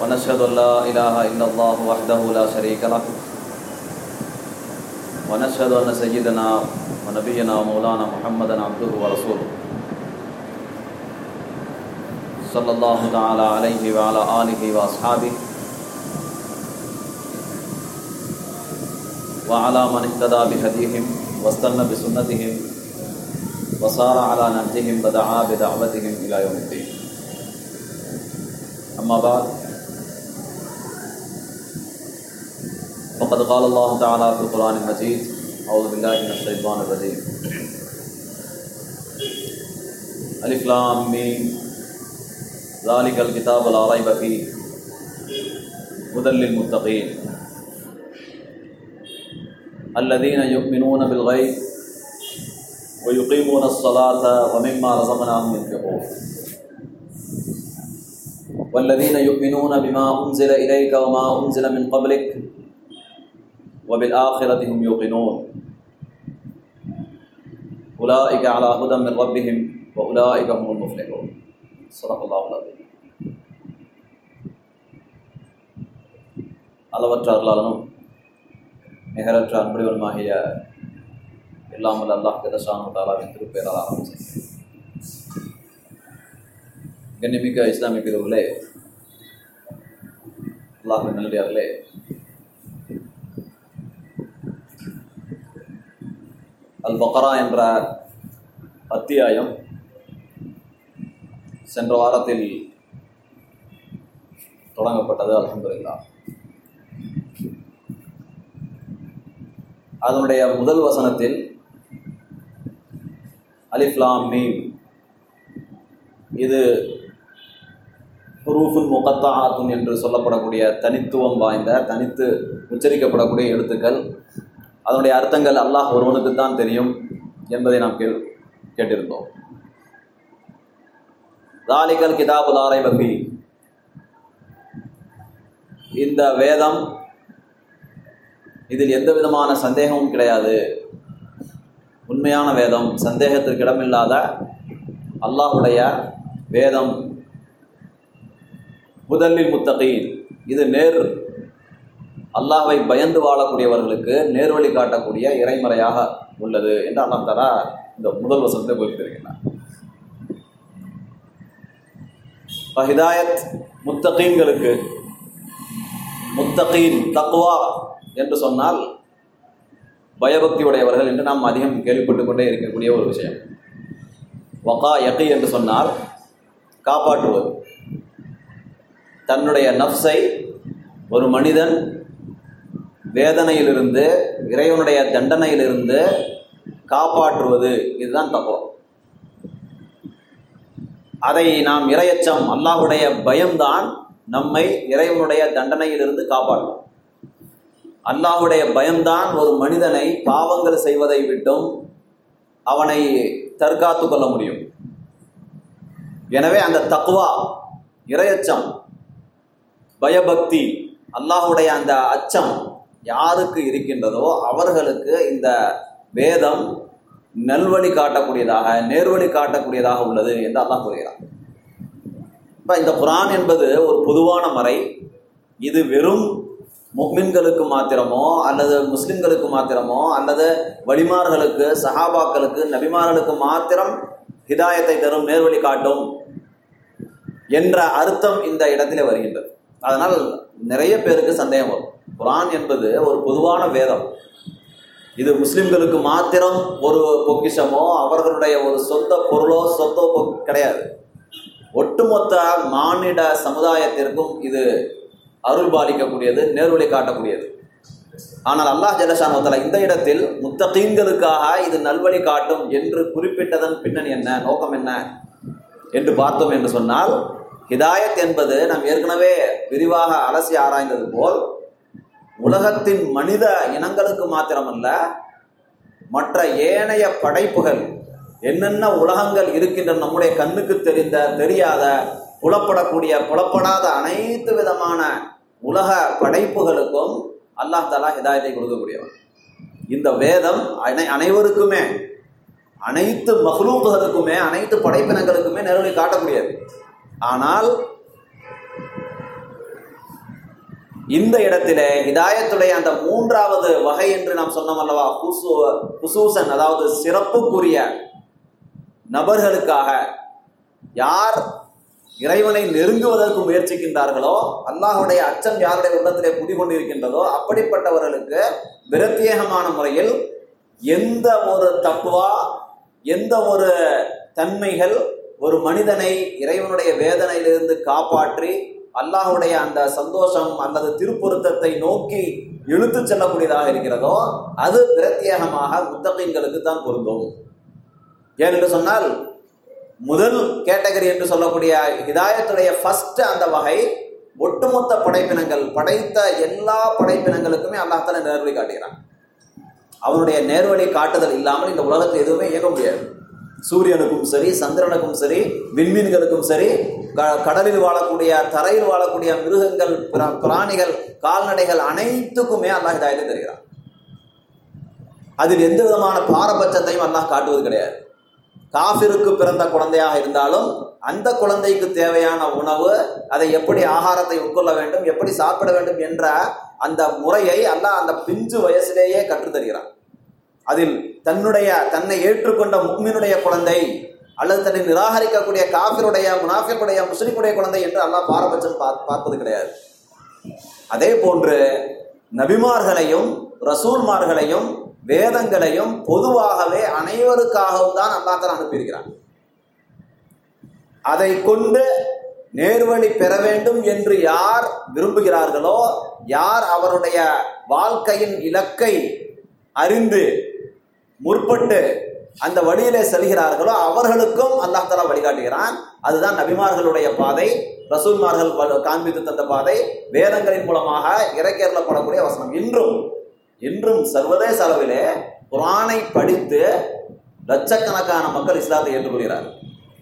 ونشهد أن لا إله إلا الله وحده لا شريك له. ونشهد أن سيدنا ونبينا ومولانا محمدا عبده ورسوله. صلى الله تعالى عليه وعلى آله وأصحابه. وعلى من اهتدى بهديهم واستنى بسنتهم وصار على نهجهم ودعا بدعوتهم إلى يوم الدين. أما بعد فقد قال الله تعالى في القرآن المجيد أعوذ بالله من الشيطان الرجيم ألف لام ميم ذلك الكتاب لا ريب فيه هدى للمتقين الذين يؤمنون بالغيب ويقيمون الصلاة ومما رزقناهم ينفقون۔ والذين يؤمنون بما أنزل إليك وما أنزل من قبلك وبالآخرة هم يوقنون أولئك على هدى من ربهم وأولئك هم المفلحون صدق الله العظيم அளவற்ற அருளாளனும் நிகரற்ற அன்புடையவனுமாகிய இல்லாமல் அல்லாஹ் ஜலசானு தாலாவின் திருப்பேரால் ஆரம்பிச்சேன் கண்ணிமிக்க இஸ்லாமிய பிரிவுகளே அல்லாஹ் நல்லடியார்களே அல் பக்ரா என்ற அத்தியாயம் சென்ற வாரத்தில் தொடங்கப்பட்டது அலமதுல்லா அதனுடைய முதல் வசனத்தில் அலிஃப்லாம் மீம் இது ஹுரூஃபுன் முகத்தாத்துன் என்று சொல்லப்படக்கூடிய தனித்துவம் வாய்ந்த தனித்து உச்சரிக்கப்படக்கூடிய எழுத்துக்கள். அதனுடைய அர்த்தங்கள் அல்லாஹ் ஒருவனுக்கு தான் தெரியும் என்பதை நாம் கேள் கேட்டிருந்தோம். தாலிகல் கிதாபுல் ஆரை இந்த வேதம் இதில் எந்த விதமான சந்தேகமும் கிடையாது. உண்மையான வேதம் சந்தேகத்திற்கு இடமில்லாத அல்லாஹுடைய வேதம். முதலில் முத்தகீன் இது நேர் அல்லாஹை பயந்து வாழக்கூடியவர்களுக்கு நேர்வழி காட்டக்கூடிய இறைமறையாக உள்ளது என்று அல்லாஹ் தலா இந்த முதல் வசனத்தை குறிப்பிட்டிருக்கிறார் ஹிதாயத் முத்தகீன்களுக்கு முத்தகீன் தக்குவா என்று சொன்னால் பயபக்தி உடையவர்கள் என்று நாம் அதிகம் கேள்விப்பட்டு கொண்டே இருக்கக்கூடிய ஒரு விஷயம். வகா யகி என்று சொன்னால் காப்பாற்றுவது. தன்னுடைய நஃப்ஸை ஒரு மனிதன் வேதனையிலிருந்து இறைவனுடைய தண்டனையிலிருந்து காப்பாற்றுவது. இதுதான் தப்போ. அதை நாம் இரையச்சம் அல்லாஹுடைய பயம்தான் நம்மை இறைவனுடைய தண்டனையிலிருந்து காப்பாற்றும். அல்லாஹுடைய பயம்தான் ஒரு மனிதனை பாவங்கள் செய்வதை விட்டும் அவனை தற்காத்து கொள்ள முடியும். எனவே அந்த தக்குவா இரையச்சம் பயபக்தி அல்லாஹுடைய அந்த அச்சம் யாருக்கு இருக்கின்றதோ அவர்களுக்கு இந்த வேதம் நல்வழி காட்டக்கூடியதாக நேர்வழி காட்டக்கூடியதாக உள்ளது என்று அல்லாஹ் கூறுகிறார் இப்போ இந்த குரான் என்பது ஒரு பொதுவான மறை. இது வெறும் முஹ்மின்களுக்கு மாத்திரமோ அல்லது முஸ்லிம்களுக்கு மாத்திரமோ அல்லது வழிமார்களுக்கு சஹாபாக்களுக்கு நபிமார்களுக்கு மாத்திரம் ஹிதாயத்தை தரும் நேர்வழி காட்டும் என்ற அர்த்தம் இந்த இடத்திலே வருகின்றது. அதனால் நிறைய பேருக்கு சந்தேகம் வரும். குரான் என்பது ஒரு பொதுவான வேதம். இது முஸ்லிம்களுக்கு மாத்திரம் ஒரு பொக்கிஷமோ அவர்களுடைய ஒரு சொந்த பொருளோ சொத்தோ கிடையாது. ஒட்டுமொத்த மானிட சமுதாயத்திற்கும் இது அருள் பாலிக்கக்கூடியது நேர்வழி காட்டக்கூடியது. ஆனால் அல்லாஹ் ஜலஷானோத்தலா இந்த இடத்தில் முத்தகீன்களுக்காக இது நல்வழி காட்டும் என்று குறிப்பிட்டதன் பின்னணி என்ன நோக்கம் என்ன என்று பார்த்தோம் என்று சொன்னால் ஹிதாயத் என்பது நாம் ஏற்கனவே விரிவாக அலசி ஆராய்ந்தது போல் உலகத்தின் மனித இனங்களுக்கு மாத்திரமல்ல மற்ற ஏனைய படைப்புகள் என்னென்ன உலகங்கள் இருக்கின்றன நம்முடைய கண்ணுக்கு தெரிந்த தெரியாத புலப்படக்கூடிய புலப்படாத அனைத்து விதமான உலக படைப்புகளுக்கும் அல்லாஹ் தலா ஹிதாயத்தை கொடுக்கக்கூடியவன். இந்த வேதம் அனை அனைவருக்குமே அனைத்து மஹ்லூக்குகளுக்குமே அனைத்து படைப்பினங்களுக்குமே நேரடி காட்டக்கூடியது. ஆனால் இந்த இடத்திலே இதாயத்துடைய அந்த மூன்றாவது வகை என்று நாம் சொன்னோம் அல்லவா? குசு குசூசன் அதாவது சிறப்புக்குரிய நபர்களுக்காக யார் இறைவனை நெருங்குவதற்கு முயற்சிக்கின்றார்களோ அல்லாஹுடைய அச்சம் யாருடைய உள்ளத்திலே குடிகொண்டிருக்கின்றதோ அப்படிப்பட்டவர்களுக்கு பிரத்யேகமான முறையில் எந்த ஒரு தப்புவா எந்த ஒரு தன்மைகள் ஒரு மனிதனை இறைவனுடைய வேதனையிலிருந்து காப்பாற்றி அல்லாஹுடைய அந்த சந்தோஷம் அல்லது திருப்பொருத்தத்தை நோக்கி இழுத்து செல்லக்கூடியதாக இருக்கிறதோ அது பிரத்யேகமாக முத்தகைங்களுக்கு தான் பொருந்தும். ஏனென்று சொன்னால் முதல் கேட்டகரி என்று சொல்லக்கூடிய இதாயத்துடைய ஃபர்ஸ்ட் அந்த வகை ஒட்டுமொத்த படைப்பினங்கள் படைத்த எல்லா படைப்பினங்களுக்குமே அல்லாஹால நேர்வழி காட்டுகிறான். அவனுடைய நேர்வழி காட்டுதல் இல்லாமல் இந்த உலகத்தில் எதுவுமே இயக்க முடியாது. சூரியனுக்கும் சரி சந்திரனுக்கும் சரி விண்மீன்களுக்கும் சரி க- கடலில் வாழக்கூடிய தரையில் வாழக்கூடிய மிருகங்கள் பிராணிகள் கால்நடைகள் அனைத்துக்குமே அல்லாஹ் ஹிதாயத்தை தருகிறான். அதில் எந்த விதமான பாரபட்சத்தையும் அல்லாஹ் காட்டுவது கிடையாது. காஃபிருக்கு பிறந்த குழந்தையாக இருந்தாலும் அந்த குழந்தைக்கு தேவையான உணவு அதை எப்படி ஆகாரத்தை உட்கொள்ள வேண்டும் எப்படி சாப்பிட வேண்டும் என்ற அந்த முறையை அல்லாஹ் அந்த பிஞ்சு வயசிலேயே கற்றுத்தருகிறான். அதில் தன்னுடைய தன்னை ஏற்றுக்கொண்ட முக்மினுடைய குழந்தை அல்லது தன்னை நிராகரிக்கக்கூடிய காபிருடைய முனாஃபிக்குடைய முஸ்லிமுடைய குழந்தை என்று அல்லாஹ் பாரபட்சம் பார்ப்பது கிடையாது. அதே போன்று நபிமார்களையும் ரசூல்மார்களையும் வேதங்களையும் பொதுவாகவே அனைவருக்காகவும் தான் அல்லாஹ் அனுப்பியிருக்கிறான். அதை கொண்டு நேர்வழி பெற வேண்டும் என்று யார் விரும்புகிறார்களோ யார் அவருடைய வாழ்க்கையின் இலக்கை அறிந்து முற்பட்டு அந்த வழியிலே செல்கிறார்களோ அவர்களுக்கும் அல்லாஹாலா வழிகாட்டுகிறான். அதுதான் நபிமார்களுடைய பாதை ரசூல்மார்கள் காண்பித்து தந்த பாதை வேதங்களின் மூலமாக இறக்கேறப்படக்கூடிய வசனம். இன்றும் இன்றும் சர்வதேச அளவிலே குரானை படித்து லட்சக்கணக்கான மக்கள் இஸ்லாத்தை ஏற்றுக்கொள்கிறார்.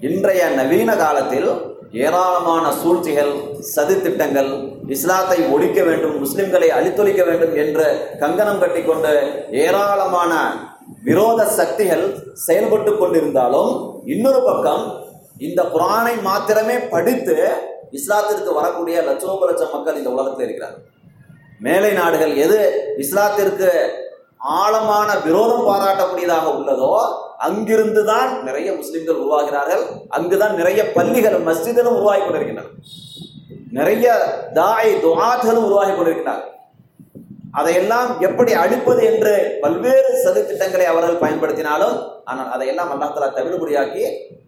இன்றைய நவீன காலத்தில் ஏராளமான சூழ்ச்சிகள் சதித்திட்டங்கள் இஸ்லாத்தை ஒழிக்க வேண்டும் முஸ்லிம்களை அழித்தொழிக்க வேண்டும் என்று கங்கணம் கட்டிக்கொண்டு ஏராளமான விரோத சக்திகள் செயல்பட்டு கொண்டிருந்தாலும் இன்னொரு பக்கம் இந்த குரானை மாத்திரமே படித்து இஸ்லாத்திற்கு வரக்கூடிய லட்சோப லட்சம் மக்கள் இந்த உலகத்தில் இருக்கிறார் மேலை நாடுகள் எது இஸ்லாத்திற்கு ஆழமான விரோதம் பாராட்டக்கூடியதாக உள்ளதோ அங்கிருந்து தான் நிறைய முஸ்லிம்கள் உருவாகிறார்கள். அங்குதான் நிறைய பள்ளிகள் மஸ்ஜிதுகளும் உருவாகி கொண்டிருக்கின்றன. நிறைய தாய் துஆத்களும் உருவாகி கொண்டிருக்கிறார்கள் அதையெல்லாம் எப்படி அழிப்பது என்று பல்வேறு சதித்திட்டங்களை அவர்கள் பயன்படுத்தினாலும் ஆனால் அதையெல்லாம் அல்லாஹ் தவிடுபடியாக்கி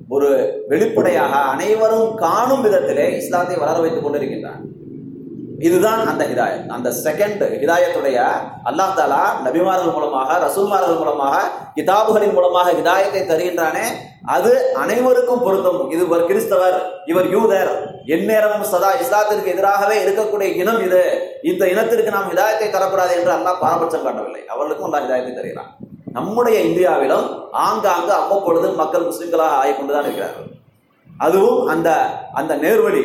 ஒரு வெளிப்படையாக அனைவரும் காணும் விதத்திலே இஸ்லாத்தை வளர வைத்துக் கொண்டிருக்கின்றான் இதுதான் அந்த ஹிதாயத். அந்த செகண்ட் ஹிதாயத்துடைய அல்லாஹ் தாலா நபிமார்கள் மூலமாக ரசூல்மார்கள் மூலமாக கிதாபுகளின் மூலமாக ஹிதாயத்தை தருகின்றானே. அது அனைவருக்கும் பொருந்தும் இது ஒரு கிறிஸ்தவர் இவர் யூதர் எந்நேரமும் சதா இஸ்லாத்திற்கு எதிராகவே இருக்கக்கூடிய இனம் இது இந்த இனத்திற்கு நாம் ஹிதாயத்தை தரக்கூடாது என்று அல்லாஹ் பாரபட்சம் காட்டவில்லை அவர்களுக்கும் அல்லாஹ் ஹிதாயத்தை தருகிறான் நம்முடைய இந்தியாவிலும் ஆங்காங்கு அவ்வப்பொழுது மக்கள் முஸ்லிம்களாக ஆகிக்கொண்டுதான் இருக்கிறார்கள் அதுவும் அந்த அந்த நேர்வழி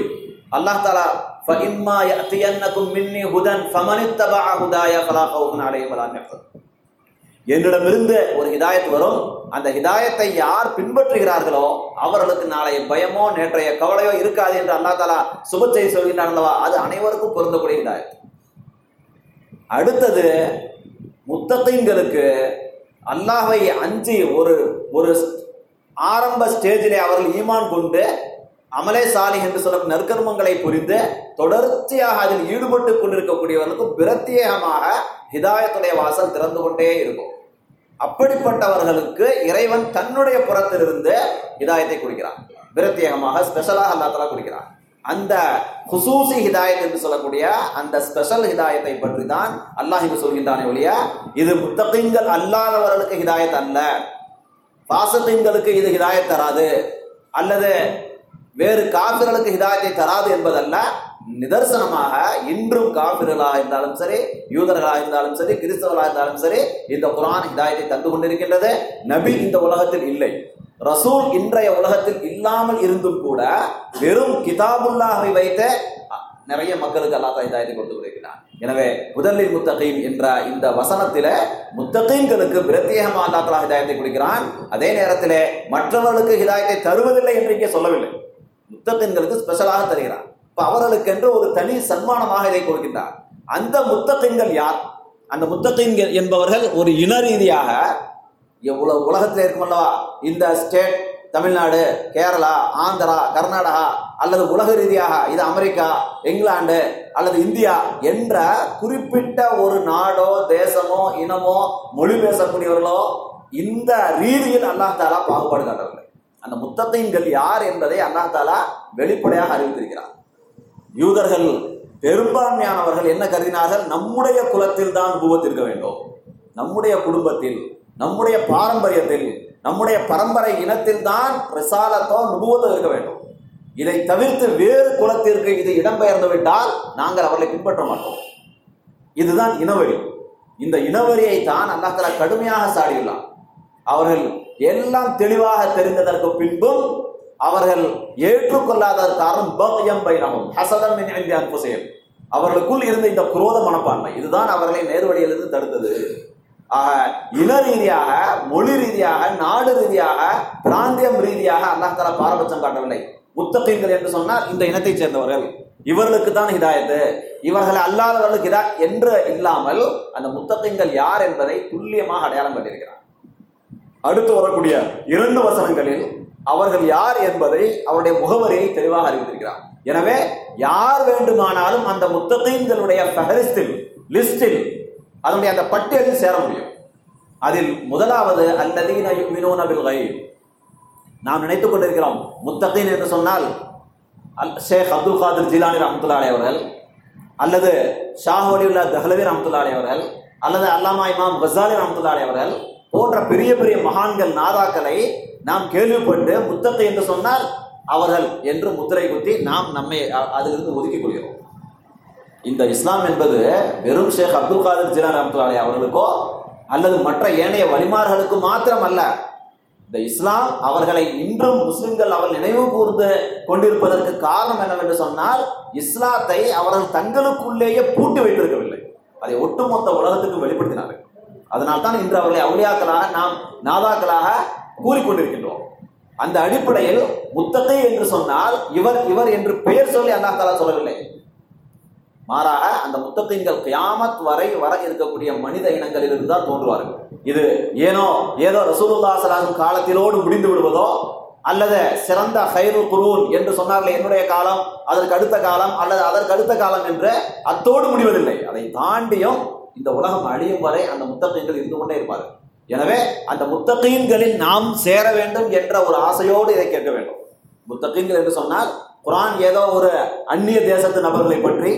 அல்லாஹ் தாலா فَإِمَّا يَأْتِيَنَّكُم مِّنِّي هُدًى فَمَنِ اتَّبَعَ هُدَايَ فَلَا خَوْفٌ عَلَيْهِمْ وَلَا هُمْ يَحْزَنُونَ என்னிடமிருந்து ஒரு ஹிதாயத் வரும். அந்த ஹிதாயத்தை யார் பின்பற்றுகிறார்களோ அவர்களுக்கு நாளைய பயமோ நேற்றைய கவலையோ இருக்காது என்று அல்லாஹ் தாலா சுப செய்தி சொல்கின்றான் அது அனைவருக்கும் பொருந்தக்கூடிய ஹிதாயத் அடுத்தது முத்தத்தைங்களுக்கு அல்லாஹை அஞ்சு ஒரு ஒரு ஆரம்ப ஸ்டேஜிலே அவர்கள் ஈமான் கொண்டு அமலே சாலி என்று சொல்லும் நற்கர்மங்களை புரிந்து தொடர்ச்சியாக அதில் ஈடுபட்டு கொண்டிருக்கக்கூடியவர்களுக்கு பிரத்யேகமாக ஹிதாயத்துடைய வாசல் திறந்து கொண்டே இருக்கும். அப்படிப்பட்டவர்களுக்கு இறைவன் தன்னுடைய புறத்திலிருந்து இதாயத்தை கொடுக்கிறான். பிரத்யேகமாக ஸ்பெஷலாக அல்லாத்தலா தலா கொடுக்கிறான். அந்த ஹுசூசி ஹிதாயத் என்று சொல்லக்கூடிய அந்த ஸ்பெஷல் ஹிதாயத்தை பற்றி தான் அல்லாஹ் இங்கு சொல்கின்றானே ஒழிய இது முத்தகீன்கள் அல்லாதவர்களுக்கு ஹிதாயத் அல்ல. பாசத்தீன்களுக்கு இது ஹிதாயத் தராது. அல்லது வேறு காபிர்களுக்கு ஹிதாயத்தை தராது என்பதல்ல. நிதர்சனமாக இன்றும் காபிர்களாக இருந்தாலும் சரி யூதர்களாக இருந்தாலும் சரி கிறிஸ்தவர்களாக இருந்தாலும் சரி இந்த குரான் இதாயத்தை தந்து கொண்டிருக்கின்றது. நபி இந்த உலகத்தில் இல்லை. ரசூல் இன்றைய உலகத்தில் இல்லாமல் இருந்தும் கூட வெறும் கிதாபுல்லாஹை வைத்த நிறைய மக்களுக்கு அல்லாஹ் இதாயத்தை கொடுத்து கொடுக்கிறார் எனவே முதலில் முத்தகீம் என்ற இந்த வசனத்தில முத்தகீன்களுக்கு பிரத்யேகமாக அல்லாஹ் ஹிதாயத்தை கொடுக்கிறான். அதே நேரத்தில் மற்றவர்களுக்கு ஹிதாயத்தை தருவதில்லை என்று இங்கே சொல்லவில்லை. முத்தகீன்களுக்கு ஸ்பெஷலாக தருகிறான். இப்போ அவர்களுக்கென்று ஒரு தனி சன்மானமாக இதை கொடுக்கின்றார். அந்த முத்தகீன்கள் யார்? அந்த முத்தகீன்கள் என்பவர்கள் ஒரு இன ரீதியாக எவ்வளவு உலகத்தில் இருக்குமல்லவா இந்த ஸ்டேட் தமிழ்நாடு கேரளா ஆந்திரா கர்நாடகா அல்லது உலக ரீதியாக இது அமெரிக்கா இங்கிலாந்து அல்லது இந்தியா என்ற குறிப்பிட்ட ஒரு நாடோ தேசமோ இனமோ மொழி பேசக்கூடியவர்களோ இந்த ரீதியில் அல்லாஹாலா பாகுபாடு காட்டவில்லை. அந்த முத்தத்தைன்கள் யார் என்பதை அல்லாஹாலா வெளிப்படையாக அறிவித்திருக்கிறார். யூதர்கள் பெரும்பான்மையானவர்கள் என்ன கருதினார்கள்? நம்முடைய குலத்தில் தான் நுபுவத் இருக்க வேண்டும். நம்முடைய குடும்பத்தில் நம்முடைய பாரம்பரியத்தில் நம்முடைய பரம்பரை இனத்தில் தான் பிரசாலத்தோ நுபுவத்தோ இருக்க வேண்டும். இதை தவிர்த்து வேறு குலத்திற்கு இது இடம்பெயர்ந்து விட்டால் நாங்கள் அவர்களை பின்பற்ற மாட்டோம். இதுதான் இனவரி இந்த இனவரியை தான் அல்லாஹ் கடுமையாக சாடியுள்ளார் அவர்கள் எல்லாம் தெளிவாக தெரிந்ததற்கு பின்பும் அவர்கள் ஏற்றுக்கொள்ளாத காரணம் பக்யம் பைரமும் ஹசதம் மின் இந்தி அவர்களுக்குள் இருந்த இந்த குரோத மனப்பான்மை இதுதான் அவர்களை நேர்வழியிலிருந்து தடுத்தது. ஆக இன ரீதியாக மொழி ரீதியாக நாடு ரீதியாக பிராந்தியம் ரீதியாக அல்லாஹ் பாரபட்சம் காட்டவில்லை. முத்தகீன்கள் என்று சொன்னால் இந்த இனத்தைச் சேர்ந்தவர்கள். இவர்களுக்கு தான் ஹிதாயத்து. இவர்கள் அல்லாதவர்களுக்கு இதா என்று இல்லாமல் அந்த முத்தகீன்கள் யார் என்பதை துல்லியமாக அடையாளம் கட்டியிருக்கிறார் அடுத்து வரக்கூடிய இரண்டு வசனங்களில் அவர்கள் யார் என்பதை அவருடைய முகவரியை தெளிவாக அறிவித்திருக்கிறார் எனவே யார் வேண்டுமானாலும் அந்த முத்தகைங்களுடைய ஃபஹரிஸ்டில் லிஸ்டில் அதனுடைய அந்த பட்டியலில் சேர முடியும். அதில் முதலாவது அல்லதீன யுமினூன பில் கைப் நாம் நினைத்துக் கொண்டிருக்கிறோம் முத்தகீன் என்று சொன்னால் அல் ஷேக் அப்துல் காதிர் ஜிலானி ரஹமத்துல்லாலே அவர்கள் அல்லது ஷாஹ் வலியுல்லா தஹ்லவி ரஹமத்துல்லாலே அவர்கள் அல்லது அல்லாமா இமாம் கசாலி ரஹமத்துல்லாலே அவர்கள் போன்ற பெரிய பெரிய மகான்கள் நாதாக்களை நாம் கேள்விப்பட்டு முத்தத்தை என்று சொன்னால் அவர்கள் என்று முத்திரை குத்தி நாம் நம்மை அதிலிருந்து ஒதுக்கிக் கொள்கிறோம் இந்த இஸ்லாம் என்பது வெறும் ஷேக் அப்துல் காதர் ஜிலான் அப்துல்லாலே அவர்களுக்கோ அல்லது மற்ற ஏனைய வழிமார்களுக்கு மாத்திரம் அல்ல இந்த இஸ்லாம் அவர்களை இன்றும் முஸ்லிம்கள் அவர் நினைவு கூர்ந்து கொண்டிருப்பதற்கு காரணம் என்னவென்று சொன்னால் இஸ்லாத்தை அவர்கள் தங்களுக்குள்ளேயே பூட்டி வைத்திருக்கவில்லை. அதை ஒட்டுமொத்த உலகத்துக்கு வெளிப்படுத்தினார்கள். அதனால் தான் இன்று அவர்களை அவுளியாக்களாக நாம் நாதாக்களாக கூறிக்கொண்டிருக்கின்றோம். அந்த அடிப்படையில் முத்தகை என்று சொன்னால் இவர் இவர் என்று பெயர் சொல்லி அல்லாஹ் தாலா சொல்லவில்லை. மாறாக அந்த முத்தகீன்கள் கியாமத் வரை வர இருக்கக்கூடிய மனித இனங்களிலிருந்து தான் தோன்றுவார்கள். இது ஏனோ ஏதோ ரசூலுல்லா காலத்திலோடு முடிந்து விடுவதோ அல்லது சிறந்த ஹைரு குரூன் என்று சொன்னார்கள் என்னுடைய காலம் அதற்கு அடுத்த காலம் அல்லது அதற்கு அடுத்த காலம் என்று அத்தோடு முடிவதில்லை. அதை தாண்டியும் இந்த உலகம் அழியும் வரை அந்த முத்தகீன்கள் இருந்து கொண்டே இருப்பார்கள். எனவே அந்த முத்தகீன்களில் நாம் சேர வேண்டும் என்ற ஒரு ஆசையோடு இதை கேட்க வேண்டும். முத்தகீன்கள் என்று சொன்னால் குரான் ஏதோ ஒரு அந்நிய தேசத்து நபர்களை பற்றி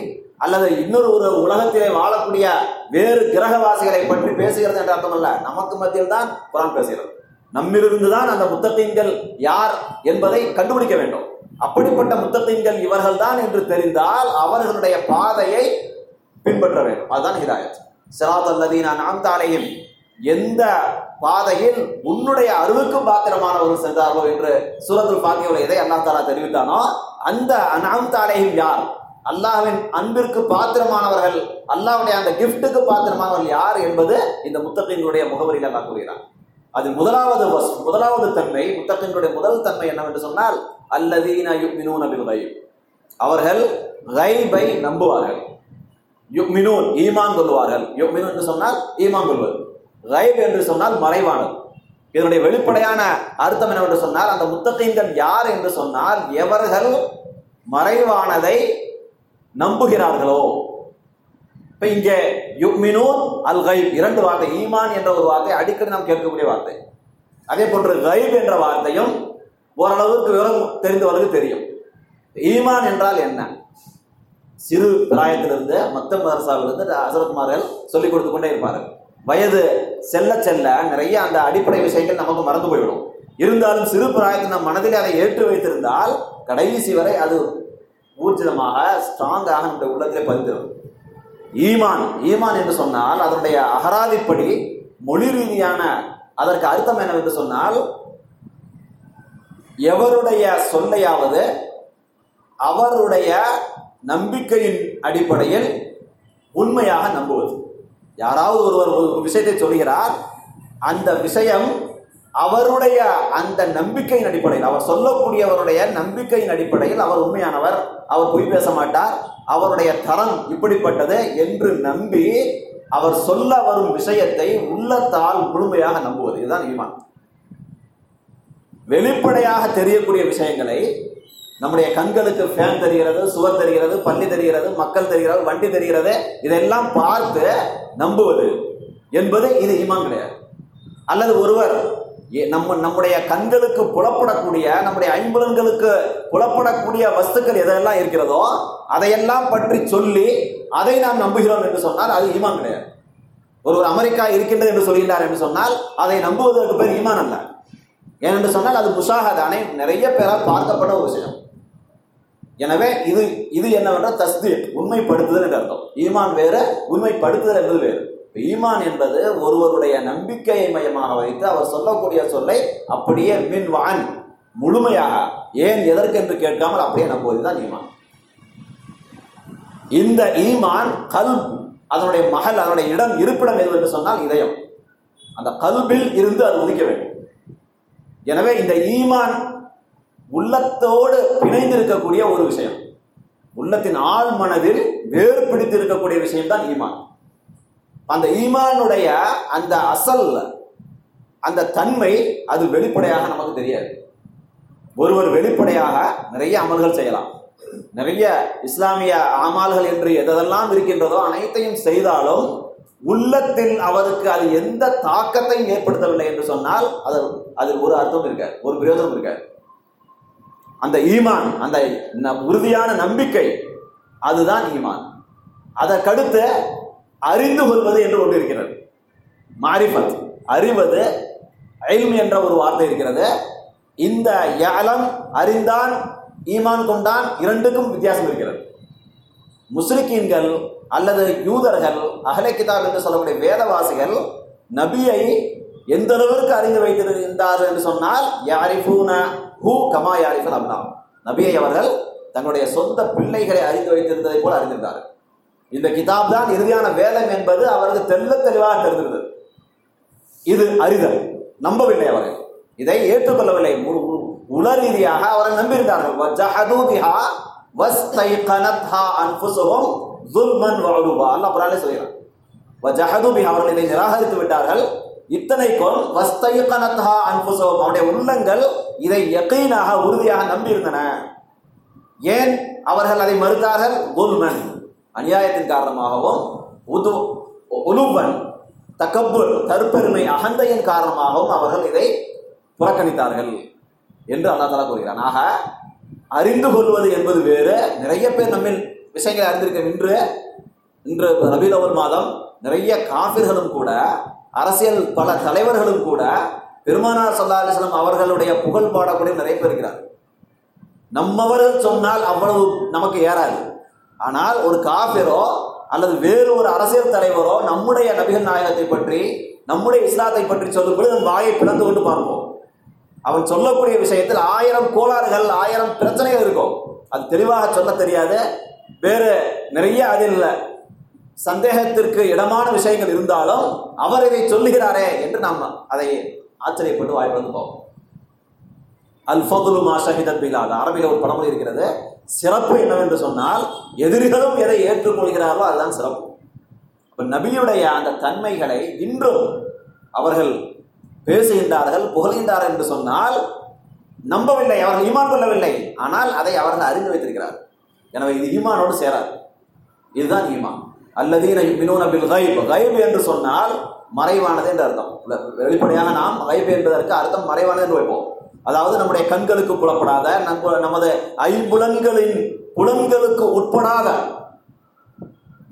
அல்லது இன்னொரு ஒரு உலகத்திலே வாழக்கூடிய வேறு கிரகவாசிகளை பற்றி பேசுகிறது என்ற அர்த்தம் அல்ல நமக்கு மத்தியில் தான் குரான் பேசுகிறது. நம்மிலிருந்து தான் அந்த முத்தத்தீன்கள் யார் என்பதை கண்டுபிடிக்க வேண்டும். அப்படிப்பட்ட முத்தத்தீன்கள் இவர்கள் தான் என்று தெரிந்தால் அவர்களுடைய பாதையை பின்பற்ற வேண்டும். அதுதான் ஹிதாயத். சிராத் அல்லதீன் அனாம்தாலையும் எந்த பாதையில் உன்னுடைய அருளுக்கு பாத்திரமானவர்கள் சென்றார்களோ என்று சூரத்துல் பாத்தியோட எதை அல்லாஹ் தாலா தெரிவித்தானோ அந்த அனாம்தாலையும் யார்? அல்லாஹ்வின் அன்பிற்கு பாத்திரமானவர்கள் அல்லாவுடைய அந்த கிஃப்ட்டுக்கு பாத்திரமானவர்கள் யார் என்பது இந்த முத்தத்தினுடைய முகவரியில் அல்லா கூறுகிறார் அது முதலாவது வஸ் முதலாவது தன்மை முத்தத்தினுடைய முதல் தன்மை என்னவென்று சொன்னால் அல்லதீன யுமினூன பில் கைப் அவர்கள் கைபை நம்புவார்கள். யுக்மினூன் ஈமான் கொள்வார்கள் யுக்மினு என்று சொன்னால் ஈமான் கொள்வது. ரைவ் என்று சொன்னால் மறைவானது. இதனுடைய வெளிப்படையான அர்த்தம் என்னவென்று சொன்னால் அந்த முத்தகீன்கள் யார் என்று சொன்னால் எவர்கள் மறைவானதை நம்புகிறார்களோ. இப்ப இங்கே யுக்மினூன் அல் கைப் இரண்டு வார்த்தை ஈமான் என்ற ஒரு வார்த்தை அடிக்கடி நாம் கேட்கக்கூடிய வார்த்தை. அதே போன்று கைப் என்ற வார்த்தையும் ஓரளவுக்கு விவரம் தெரிந்தவர்களுக்கு தெரியும். ஈமான் என்றால் என்ன? சிறு பிராயத்திலிருந்து மத்த மதரசாவிலிருந்து அசரத்மார்கள் சொல்லிக் கொடுத்து கொண்டே இருப்பார்கள். வயது செல்ல செல்ல நிறைய அந்த அடிப்படை விஷயங்கள் நமக்கு மறந்து போய்விடும். இருந்தாலும் சிறு பிராயத்தில் நம் மனதில் அதை ஏற்று வைத்திருந்தால் கடைசி வரை அது ஊர்ஜிதமாக ஸ்ட்ராங்காக நம்முடைய உள்ளத்திலே பதிந்திடும் ஈமான் ஈமான் என்று சொன்னால் அதனுடைய அகராதிப்படி மொழி ரீதியான அதற்கு அர்த்தம் என்னவென்று சொன்னால் எவருடைய சொல்லையாவது அவருடைய நம்பிக்கையின் அடிப்படையில் உண்மையாக நம்புவது. யாராவது ஒருவர் ஒரு விஷயத்தை சொல்கிறார் அந்த விஷயம் அவருடைய அந்த நம்பிக்கையின் அடிப்படையில் அவர் சொல்லக்கூடியவருடைய நம்பிக்கையின் அடிப்படையில் அவர் உண்மையானவர் அவர் பொய் பேச மாட்டார் அவருடைய தரம் இப்படிப்பட்டது என்று நம்பி அவர் சொல்ல வரும் விஷயத்தை உள்ளத்தால் முழுமையாக நம்புவது. இதுதான் ஈமான். வெளிப்படையாக தெரியக்கூடிய விஷயங்களை நம்முடைய கண்களுக்கு ஃபேன் தெரிகிறது சுவர் தெரிகிறது பள்ளி தெரிகிறது மக்கள் தெரிகிறது வண்டி தெரிகிறது இதெல்லாம் பார்த்து நம்புவது என்பது இது ஈமான் கிடையாது. அல்லது ஒருவர் நம்ம நம்முடைய கண்களுக்கு புலப்படக்கூடிய நம்முடைய ஐம்புலன்களுக்கு புலப்படக்கூடிய வஸ்துக்கள் எதெல்லாம் இருக்கிறதோ அதையெல்லாம் பற்றி சொல்லி அதை நாம் நம்புகிறோம் என்று சொன்னால் அது ஈமான் கிடையாது. ஒருவர் அமெரிக்கா இருக்கின்றது என்று சொல்கின்றார் என்று சொன்னால் அதை நம்புவதற்கு பேர் ஈமான் அல்ல. ஏனென்று சொன்னால் அது முஷாஹதானே நிறைய பேரால் பார்க்கப்பட்ட ஒரு விஷயம். எனவே இது இது என்னவென்றால் தஸ்தீக் உண்மைப்படுத்துதல் என்று அர்த்தம். ஈமான் வேறு உண்மைப்படுத்துதல் என்பது வேறு. ஈமான் என்பது ஒருவருடைய நம்பிக்கையை மையமாக வைத்து அவர் சொல்லக்கூடிய சொல்லை அப்படியே மின் வான் முழுமையாக ஏன் எதற்கு என்று கேட்காமல் அப்படியே நம்புவதுதான் ஈமான். இந்த ஈமான் கல் அதனுடைய மகள் அதனுடைய இடம் இருப்பிடம் எது என்று சொன்னால் இதயம். அந்த கல்பில் இருந்து அது உதிக்க வேண்டும். எனவே இந்த ஈமான் உள்ளத்தோடு பிணைந்திருக்கக்கூடிய ஒரு விஷயம். உள்ளத்தின் ஆள் மனதில் வேறு பிடித்து இருக்கக்கூடிய விஷயம் தான் ஈமான். அந்த ஈமானுடைய அந்த அசல் அந்த தன்மை அது வெளிப்படையாக நமக்கு தெரியாது. ஒருவர் வெளிப்படையாக நிறைய அமல்கள் செய்யலாம். நிறைய இஸ்லாமிய அமால்கள் என்று எதெல்லாம் இருக்கின்றதோ அனைத்தையும் செய்தாலும் உள்ளத்தில் அவருக்கு அது எந்த தாக்கத்தையும் ஏற்படுத்தவில்லை என்று சொன்னால் அது அதில் ஒரு அர்த்தம் இருக்காது ஒரு பிரயோஜனம் இருக்காது. அந்த ஈமான் அந்த ந- உறுதியான நம்பிக்கை அதுதான் ஈமான். அதற்கடுத்து அறிந்து கொள்வது என்று ஒன்று இருக்கிறது. மாரிஃபத் அறிவது ஐம் என்ற ஒரு வார்த்தை இருக்கிறது. இந்த யலம் அறிந்தான் ஈமான் கொண்டான் இரண்டுக்கும் வித்தியாசம் இருக்கிறது. முஸ்லிக்கீன்கள் அல்லது யூதர்கள் அகலை கிதாப் என்று சொல்லக்கூடிய வேதவாசிகள் நபியை எந்த அளவிற்கு அறிந்து வைத்திருந்தார் என்று சொன்னால் யாரிஃபூன ஹூ கமா யாரிஃபல் அப்னா. நபியை அவர்கள் தங்களுடைய சொந்த பிள்ளைகளை அறிந்து வைத்திருந்ததை போல அறிந்திருந்தார்கள். இந்த கிதாப் தான் இறுதியான வேதம் என்பது அவரது தெல்ல தெளிவாக தெரிந்திருந்தது. இது அறிதல். நம்பவில்லை அவர்கள். இதை ஏற்றுக்கொள்ளவில்லை. உல ரீதியாக அவர்கள் நம்பியிருந்தார்கள். அவர்கள் இதை நிராகரித்து விட்டார்கள். இத்தனைக்கும் வஸ்தைகனத்ஹா அன்ஃபுஸுஹும் அவருடைய உள்ளங்கள் இதை எக்கைனாக உறுதியாக நம்பியிருந்தன. ஏன் அவர்கள் அதை மறுத்தார்கள்? குல்மன் அநியாயத்தின் காரணமாகவும் உது உலுவன் தக்கப்புர் தற்பெருமை அகந்தையின் காரணமாகவும் அவர்கள் இதை புறக்கணித்தார்கள் என்று அல்லா தலா கூறுகிறான். ஆக அறிந்து கொள்வது என்பது வேறு. நிறைய பேர் நம்மில் விஷயங்களை அறிந்திருக்க இன்று இன்று ரபிலவல் மாதம் நிறைய காபிர்களும் கூட அரசியல் பல தலைவர்களும் கூட பெருமானார் சல்லா அலிஸ்லாம் அவர்களுடைய புகழ் பாடக்கூடிய நிறைய பேர் இருக்கிறார். நம்மவர்கள் சொன்னால் அவ்வளவு நமக்கு ஏறாது. ஆனால் ஒரு காபிரோ அல்லது வேறு ஒரு அரசியல் தலைவரோ நம்முடைய நபிகள் நாயகத்தை பற்றி நம்முடைய இஸ்லாத்தை பற்றி சொல்லும் பொழுது நம் வாயை பிளந்து கொண்டு பார்ப்போம். அவன் சொல்லக்கூடிய விஷயத்தில் ஆயிரம் கோளாறுகள் ஆயிரம் பிரச்சனைகள் இருக்கும். அது தெளிவாக சொல்ல தெரியாது வேறு நிறைய அதில் சந்தேகத்திற்கு இடமான விஷயங்கள் இருந்தாலும் அவர் இதை சொல்லுகிறாரே என்று நாம் அதை ஆச்சரியப்பட்டு வாய் பிளந்து பார்ப்போம். அல் ஃபதுலு மா அரபியில் ஒரு பழமொழி இருக்கிறது. சிறப்பு என்னவென்று சொன்னால் எதிரிகளும் எதை ஏற்றுக்கொள்கிறார்களோ அதுதான் சிறப்பு. இப்போ நபியுடைய அந்த தன்மைகளை இன்றும் அவர்கள் பேசுகின்றார்கள் புகழ்கின்றார்கள் என்று சொன்னால் நம்பவில்லை அவர்கள் ஈமான் கொள்ளவில்லை. ஆனால் அதை அவர்கள் அறிந்து வைத்திருக்கிறார் எனவே இது ஈமானோடு சேராது. இதுதான் ஈமான். அல்லதீன மினூன பில் கைப் கைப் என்று சொன்னால் மறைவானது என்று அர்த்தம். வெளிப்படையாக நாம் கைப் என்பதற்கு அர்த்தம் மறைவானது என்று வைப்போம். அதாவது நம்முடைய கண்களுக்கு புலப்படாத நம்ம நமது ஐம்புலன்களின் புலன்களுக்கு உட்படாத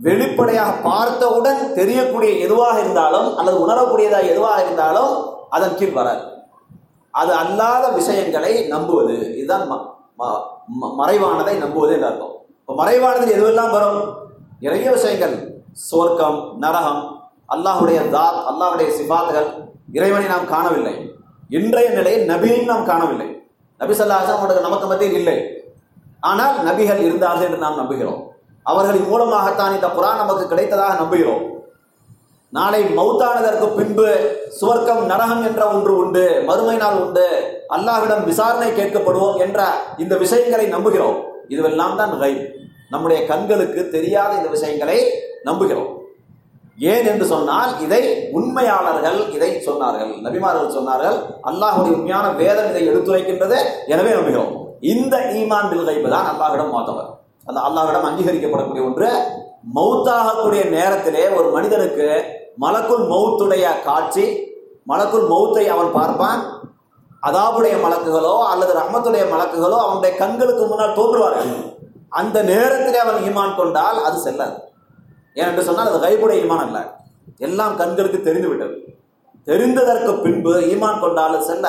வெளிப்படையாக பார்த்தவுடன் தெரியக்கூடிய எதுவாக இருந்தாலும் அல்லது உணரக்கூடியதாக எதுவாக இருந்தாலும் அதன் கீழ் வராது. அது அல்லாத விஷயங்களை நம்புவது. இதுதான் மறைவானதை நம்புவது என்று அர்த்தம். இப்போ மறைவானதில் எதுவெல்லாம் வரும்? நிறைய விஷயங்கள். சுவர்க்கம் நரகம் அல்லாஹுடைய தாத் அல்லாஹுடைய சிபாத்துகள் இறைவனை நாம் காணவில்லை. இன்றைய நிலையில் நபியையும் நாம் காணவில்லை. நபி சொல்லாசம் நமக்கு மத்தியில் இல்லை. ஆனால் நபிகள் இருந்தார்கள் என்று நாம் நம்புகிறோம். அவர்களின் மூலமாகத்தான் இந்த குரான் நமக்கு கிடைத்ததாக நம்புகிறோம். நாளை மௌத்தானதற்கு பின்பு சுவர்க்கம் நரகம் என்ற ஒன்று உண்டு மறுமை நாள் உண்டு. அல்லாஹ்விடம் விசாரணை கேட்கப்படுவோம் என்ற இந்த விஷயங்களை நம்புகிறோம். இதுவெல்லாம் தான் ரை நம்முடைய கண்களுக்கு தெரியாத இந்த விஷயங்களை நம்புகிறோம். ஏன் என்று சொன்னால் இதை உண்மையாளர்கள் இதை சொன்னார்கள். நபிமார்கள் சொன்னார்கள் அல்லாஹ்வுடைய உண்மையான வேதம் இதை எடுத்துரைக்கின்றது எனவே நம்புகிறோம். இந்த ஈமான் பில் தான் அல்லாஹிடம் மாத்தவர். அந்த அல்லாஹிடம் அங்கீகரிக்கப்படக்கூடிய ஒன்று மௌத்தாகக்கூடிய நேரத்திலே ஒரு மனிதனுக்கு மலக்குள் மௌத்துடைய காட்சி மலக்குள் மௌத்தை அவன் பார்ப்பான். அதாவுடைய மலக்குகளோ அல்லது ரஹமத்துடைய மலக்குகளோ அவனுடைய கண்களுக்கு முன்னால் தோன்றுவார்கள். அந்த நேரத்திலே அவன் ஈமான் கொண்டால் அது செல்லாது. ஏனென்று சொன்னால் அது கைபுடைய ஈமான் அல்ல. எல்லாம் கண்களுக்கு தெரிந்து விட்டது தெரிந்ததற்கு பின்பு ஈமான் கொண்டால் அது செல்ல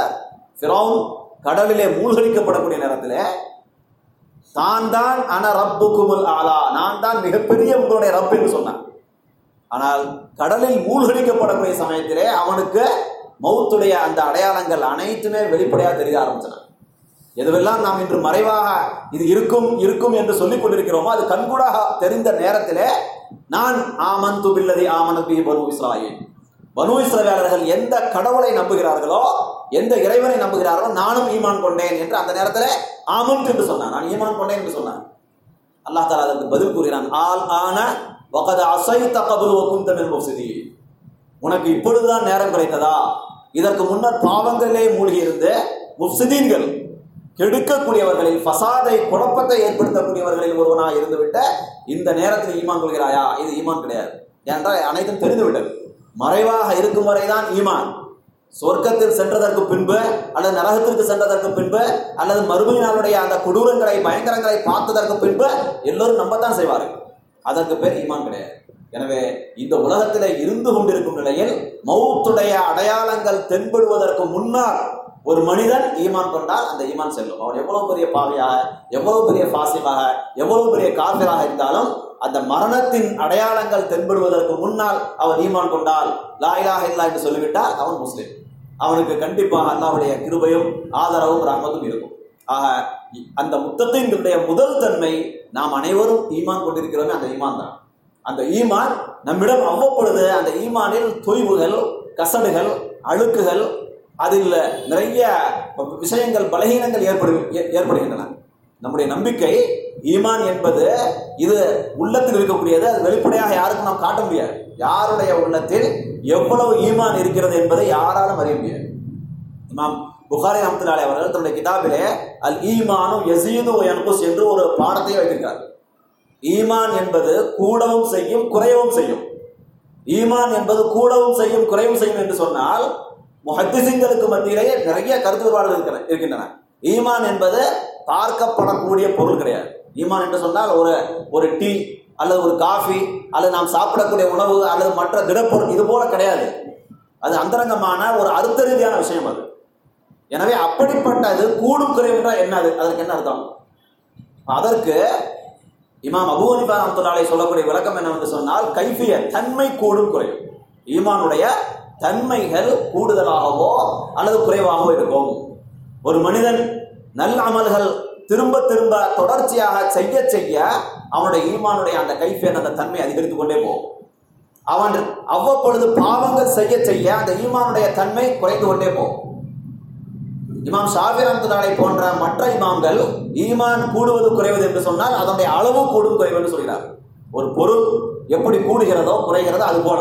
ஃபிரௌன் கடலிலே மூழ்கடிக்கப்படக்கூடிய நேரத்தில் தான் தான் அன ரப்புக்குமுல் ஆலா. நான் தான் மிகப்பெரிய உங்களுடைய ரப் என்று சொன்னான். ஆனால் கடலில் மூழ்கடிக்கப்படக்கூடிய சமயத்திலே அவனுக்கு மௌத்துடைய அந்த அடையாளங்கள் அனைத்துமே வெளிப்படையாக தெரிய ஆரம்பிச்சன. எதுவெல்லாம் நாம் இன்று மறைவாக இது இருக்கும் இருக்கும் என்று சொல்லிக் கொண்டிருக்கிறோமோ அது கண்கூடாக தெரிந்த நேரத்திலே நான் ஆமந்து பில்லதி ஆமனபி பனு இஸ்ராயில். பனு இஸ்ரவேலர்கள் எந்த கடவுளை நம்புகிறார்களோ எந்த இறைவனை நம்புகிறார்களோ நானும் ஈமான் கொண்டேன் என்று அந்த நேரத்தில் ஆமன் என்று சொன்னான். நான் ஈமான் கொண்டேன் என்று சொன்னான். அல்லாஹ் தாலா அதற்கு பதில் கூறுகிறான். ஆல் ஆன வகத அசை தகபுல் வகுந்தமிழ் வசதி உனக்கு இப்பொழுதுதான் நேரம் கிடைத்ததா? இதற்கு முன்னர் பாவங்களிலே மூழ்கி இருந்த கெடுக்கக்கூடியவர்களில் ஃபசாதை குழப்பத்தை ஏற்படுத்தக்கூடியவர்களில் ஒருவனாக இருந்துவிட்ட இந்த நேரத்தில் ஈமான் கொள்கிறாயா? இது ஈமான் கிடையாது. ஏனென்றால் அனைத்தும் தெரிந்துவிட்டது. மறைவாக இருக்கும் வரைதான் ஈமான். சொர்க்கத்தில் சென்றதற்கு பின்பு அல்லது நரகத்திற்கு சென்றதற்கு பின்பு அல்லது மறுமை அந்த கொடூரங்களை பயங்கரங்களை பார்த்ததற்கு பின்பு எல்லோரும் நம்பத்தான் செய்வார்கள். அதற்கு பேர் ஈமான் கிடையாது. எனவே இந்த உலகத்திலே இருந்து கொண்டிருக்கும் நிலையில் மௌத்துடைய அடையாளங்கள் தென்படுவதற்கு முன்னால் ஒரு மனிதன் ஈமான் கொண்டால் அந்த ஈமான் செல்லும். அவன் எவ்வளவு பெரிய பாவியாக எவ்வளவு பெரிய பாசிமாக எவ்வளவு பெரிய காதலாக இருந்தாலும் அந்த மரணத்தின் அடையாளங்கள் தென்படுவதற்கு முன்னால் அவன் ஈமான் கொண்டால் லாயிலாக இல்லா என்று சொல்லிவிட்டால் அவன் முஸ்லீம். அவனுக்கு கண்டிப்பாக அல்லாவுடைய கிருபையும் ஆதரவும் ரஹமத்தும் இருக்கும். ஆக இ- அந்த முத்தத்தினுடைய முதல் தன்மை நாம் அனைவரும் ஈமான் கொண்டிருக்கிறோமே அந்த ஈமான் தான். அந்த ஈமான் நம்மிடம் அவ்வப்பொழுது அந்த ஈமானில் தொய்வுகள் கசடுகள் அழுக்குகள் அதில் நிறைய விஷயங்கள் பலகீனங்கள் ஏற்படு ஏ- ஏற்படுகின்றன. நம்முடைய நம்பிக்கை ஈமான் என்பது இது உள்ளத்தில் இருக்கக்கூடியது அது வெளிப்படையாக யாருக்கும் நாம் காட்ட முடியாது. யாருடைய உள்ளத்தில் எவ்வளவு ஈமான் இருக்கிறது என்பதை யாராலும் அறிய முடியாது. இமாம் புகாரி அமத்துலாலே அவர்கள் தன்னுடைய கிதாபிலே அல் ஈமானும் எசீது என்குஸ் என்று ஒரு பாடத்தை வைத்திருக்கிறார். ஈமான் என்பது கூடவும் செய்யும் குறையவும் செய்யும். ஈமான் என்பது கூடவும் செய்யும் குறைவும் செய்யும் என்று சொன்னால் முஹத்திசிங்களுக்கு மத்தியிலேயே நிறைய கருத்து வேறுபாடுகள் இருக்கிற- இருக்கின்றன. ஈமான் என்பது பார்க்கப்படக்கூடிய பொருள் கிடையாது. ஈமான் என்று சொன்னால் ஒரு ஒரு டீ அல்லது ஒரு காஃபி அல்லது நாம் சாப்பிடக்கூடிய உணவு அல்லது மற்ற திடப்பொருள் இது போல கிடையாது. அது அந்தரங்கமான ஒரு அர்த்த ரீதியான விஷயம் அது. எனவே அப்படிப்பட்டது கூடும் குறைவுன்றா என்ன அது? அதற்கு என்ன அர்த்தம்? அதற்கு இமாம் அபூ ஹனீஃபா சொல்லக்கூடிய விளக்கம் என்னவென்று சொன்னால் கைஃபிய தன்மை கூடும் குறையும் ஈமானுடைய தன்மைகள் கூடுதலாகவோ அல்லது குறைவாகவோ இருக்கும். ஒரு மனிதன் நல்ல அமல்கள் திரும்ப திரும்ப தொடர்ச்சியாக செய்ய செய்ய அவனுடைய ஈமானுடைய அந்த கைஃபியன் அந்த தன்மை அதிகரித்து கொண்டே போகும். அவன் அவ்வப்பொழுது பாவங்கள் செய்ய செய்ய அந்த ஈமானுடைய தன்மை குறைந்து கொண்டே போகும். இமாம் ஷாஃபி ரஹ்மத்துல்லாஹி போன்ற மற்ற இமாம்கள் ஈமான் கூடுவது குறைவது என்று சொன்னால் அதனுடைய அளவு கூடும் குறைவு என்று சொல்கிறார். ஒரு பொருள் எப்படி கூடுகிறதோ குறைகிறதோ அது போல.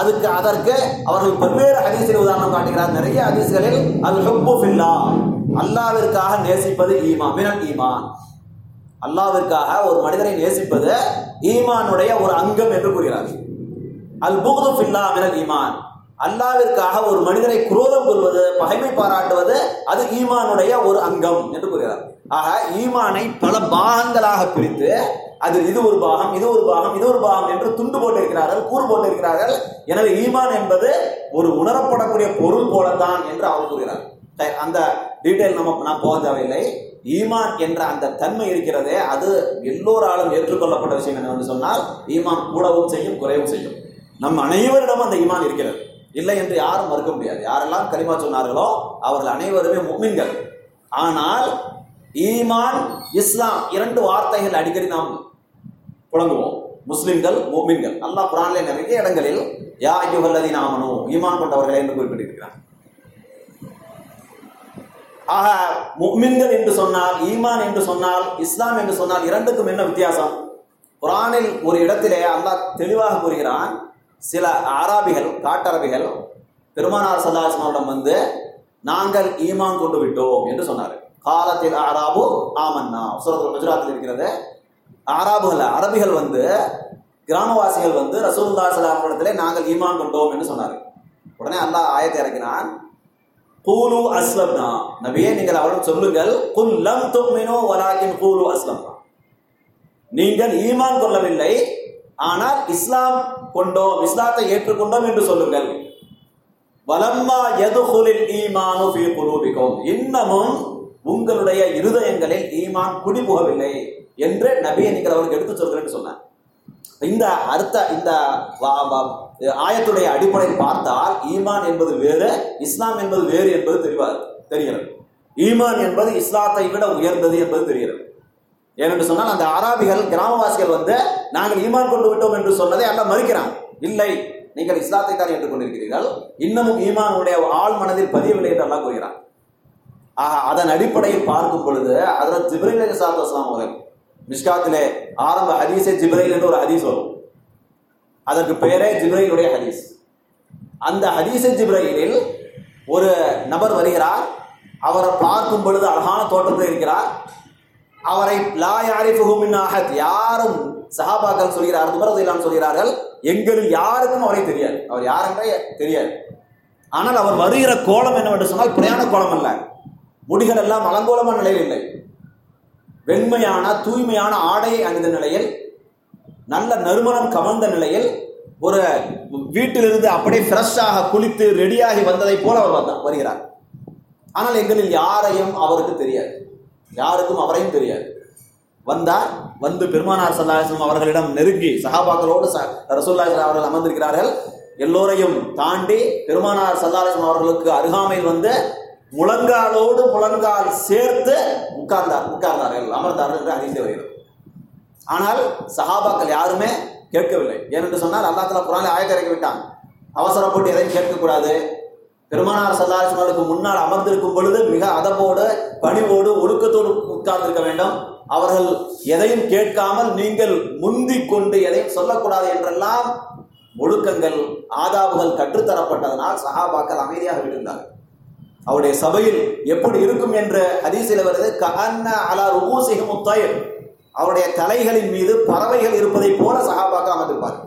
அதுக்கு அதற்கு அவர்கள் பல்வேறு ஹதீஸில் உதாரணம் காட்டுகிறார். நிறைய ஹதீஸ்களில் அல் ஹுப்பு ஃபில்லா. அல்லாவிற்காக நேசிப்பது ஈமா மினல் ஈமான். அல்லாவிற்காக ஒரு மனிதரை நேசிப்பது ஈமானுடைய ஒரு அங்கம் என்று கூறுகிறார். அல் புகுது ஃபில்லா மினல் ஈமான். அல்லாவிற்காக ஒரு மனிதரை குரோதம் கொள்வது பகைமை பாராட்டுவது அது ஈமானுடைய ஒரு அங்கம் என்று கூறுகிறார். ஆக ஈமானை பல பாகங்களாக பிரித்து அது இது ஒரு பாகம் இது ஒரு பாகம் இது ஒரு பாகம் என்று துண்டு போட்டிருக்கிறார்கள் கூறு போட்டிருக்கிறார்கள். எனவே ஈமான் என்பது ஒரு உணரப்படக்கூடிய பொருள் போலத்தான் என்று அவர் கூறுகிறார். அந்த டீட்டெயில் நம்ம நான் போக தேவையில்லை. ஈமான் என்ற அந்த தன்மை இருக்கிறதே அது எல்லோராலும் ஏற்றுக்கொள்ளப்பட்ட விஷயம் என்னவென்று சொன்னால் ஈமான் கூடவும் செய்யும் குறைவும் செய்யும். நம் அனைவரிடமும் அந்த ஈமான் இருக்கிறது. இல்லை என்று யாரும் மறுக்க முடியாது. யாரெல்லாம் கலிமா சொன்னார்களோ அவர்கள் அனைவருமே முக்மின்கள். ஆனால் ஈமான் இஸ்லாம் இரண்டு வார்த்தைகள் அடிக்கடி நாம் புழங்குவோம். முஸ்லிம்கள் மோமின்கள். அல்லாஹ் குரான்ல நிறைய இடங்களில் யா ஐயுகல்லதி நாமனோ ஈமான் கொண்டவர்களே என்று குறிப்பிட்டிருக்கிறார் ஆக முக்மின்கள் என்று சொன்னால் ஈமான் என்று சொன்னால் இஸ்லாம் என்று சொன்னால் இரண்டுக்கும் என்ன வித்தியாசம்? குரானில் ஒரு இடத்திலே அல்லாஹ் தெளிவாக கூறுகிறான் சில அராபிகள் காட்டரபிகள் பெருமானார் சல்லாஸ்மாவிடம் வந்து நாங்கள் ஈமான் கொண்டு விட்டோம் என்று சொன்னார் காலத்தில் அராபு ஆமன்னா. சுரத்தில் குஜராத்தில் இருக்கிறது. அராபுகள் அரபிகள் வந்து கிராமவாசிகள் வந்து ரசூல்லா சலாம் இடத்துல நாங்கள் ஈமான் கொண்டோம் என்று சொன்னார் உடனே அல்லாஹ் ஆயத்தை இறக்கினான். கூலு அஸ்லம்னா நபியே நீங்கள் அவரிடம் சொல்லுங்கள் குல் லம் துமினோ வலாக்கின் கூலு அஸ்லம்னா. நீங்கள் ஈமான் கொள்ளவில்லை ஆனால் இஸ்லாம் கொண்டோம் இஸ்லாத்தை ஏற்றுக்கொண்டோம் என்று சொல்லுங்கள். வலம்மா எது ஈமானு ஃபீ குலூபிக்கும். இன்னமும் உங்களுடைய இருதயங்களில் ஈமான் குடிபுகவில்லை என்று நபியை நீங்கள் அவருக்கு எடுத்து சொல்கிறேன்னு சொன்னார். இந்த அர்த்த இந்த ஆயத்துடைய அடிப்படையில் பார்த்தால் ஈமான் என்பது வேறு இஸ்லாம் என்பது வேறு என்பது தெரிவார் தெரிகிறது. ஈமான் என்பது இஸ்லாத்தை விட உயர்ந்தது என்பது தெரிகிறது. ஏனென்று சொன்னால் அந்த அராபிகள் கிராமவாசிகள் வந்து நாங்கள் ஈமான் கொண்டு விட்டோம் என்று சொன்னதை எல்லாம் மறுக்கிறான். இல்லை நீங்கள் இஸ்லாத்தை தான் ஏற்றுக்கொண்டிருக்கிறீர்கள். இன்னமும் ஈமானுடைய ஆள் மனதில் பதியவில்லை என்று எல்லாம் கூறுகிறான். ஆக அதன் அடிப்படையில் பார்க்கும் பொழுது அதில் ஜிப்ரைல் அலி சாத்து அவர்கள் மிஷ்காத்திலே ஆரம்ப ஹதீஸே ஜிப்ரைல் என்று ஒரு ஹதீஸ் வரும். அதற்கு பெயரே ஜிப்ரைலுடைய ஹதீஸ். அந்த ஹதீஸே ஜிப்ரைலில் ஒரு நபர் வருகிறார். அவரை பார்க்கும் பொழுது அழகான தோற்றத்தில் இருக்கிறார். அவரை லா யாரிஃபுஹு மின் யாரும் சஹாபாக்கள் சொல்கிறார் துமரதையிலான் சொல்கிறார்கள் எங்களில் யாருக்கும் அவரை தெரியாது. அவர் யாரென்றே தெரியாது. ஆனால் அவர் வருகிற கோலம் என்னவென்று சொன்னால் பிரயாண கோலம் அல்ல. முடிகள் எல்லாம் அலங்கோலமான நிலையில் இல்லை. வெண்மையான தூய்மையான ஆடையை அணிந்த நிலையில் நல்ல நறுமணம் கமழ்ந்த நிலையில் ஒரு வீட்டிலிருந்து அப்படியே ஃப்ரெஷ்ஷாக குளித்து ரெடியாகி வந்ததை போல அவர் வந்தார் வருகிறார். ஆனால் எங்களில் யாரையும் அவருக்கு தெரியாது. யாருக்கும் அவரையும் தெரியாது. வந்தார் வந்து பெருமானார் சல்லாஹம் அவர்களிடம் நெருங்கி சஹாபாக்களோடு ச அவர்கள் அமர்ந்திருக்கிறார்கள். எல்லோரையும் தாண்டி பெருமானார் சல்லாஹம் அவர்களுக்கு அருகாமையில் வந்து முழங்காலோடு முழங்கால் சேர்த்து உட்கார்ந்தார். உட்கார்ந்தார்கள் அமர்ந்தார்கள் என்று அறிந்து வருகிறது. ஆனால் சஹாபாக்கள் யாருமே கேட்கவில்லை. ஏனென்று சொன்னால் அல்லா தலா குரானை ஆயத்திறக்கி விட்டான். அவசரப்பட்டு எதையும் கேட்கக்கூடாது. பெருமானார் சல்லாஹர்களுக்கு முன்னால் அமர்ந்திருக்கும் பொழுது மிக அதப்போடு பணிவோடு ஒழுக்கத்தோடு உட்கார்ந்திருக்க வேண்டும். அவர்கள் எதையும் கேட்காமல் நீங்கள் முந்தி கொண்டு எதையும் சொல்லக்கூடாது என்றெல்லாம் ஒழுக்கங்கள் ஆதாபுகள் கற்றுத்தரப்பட்டதனால் சஹாபாக்கள் அமைதியாக விட்டிருந்தார்கள். அவருடைய சபையில் எப்படி இருக்கும் என்று அதிசயில் வருது கஅன்ன அலா ருமூசிஹிம் முத்தயர் அவருடைய தலைகளின் மீது பறவைகள் இருப்பதை போல சஹாபாக்கள் அமர்ந்திருப்பார்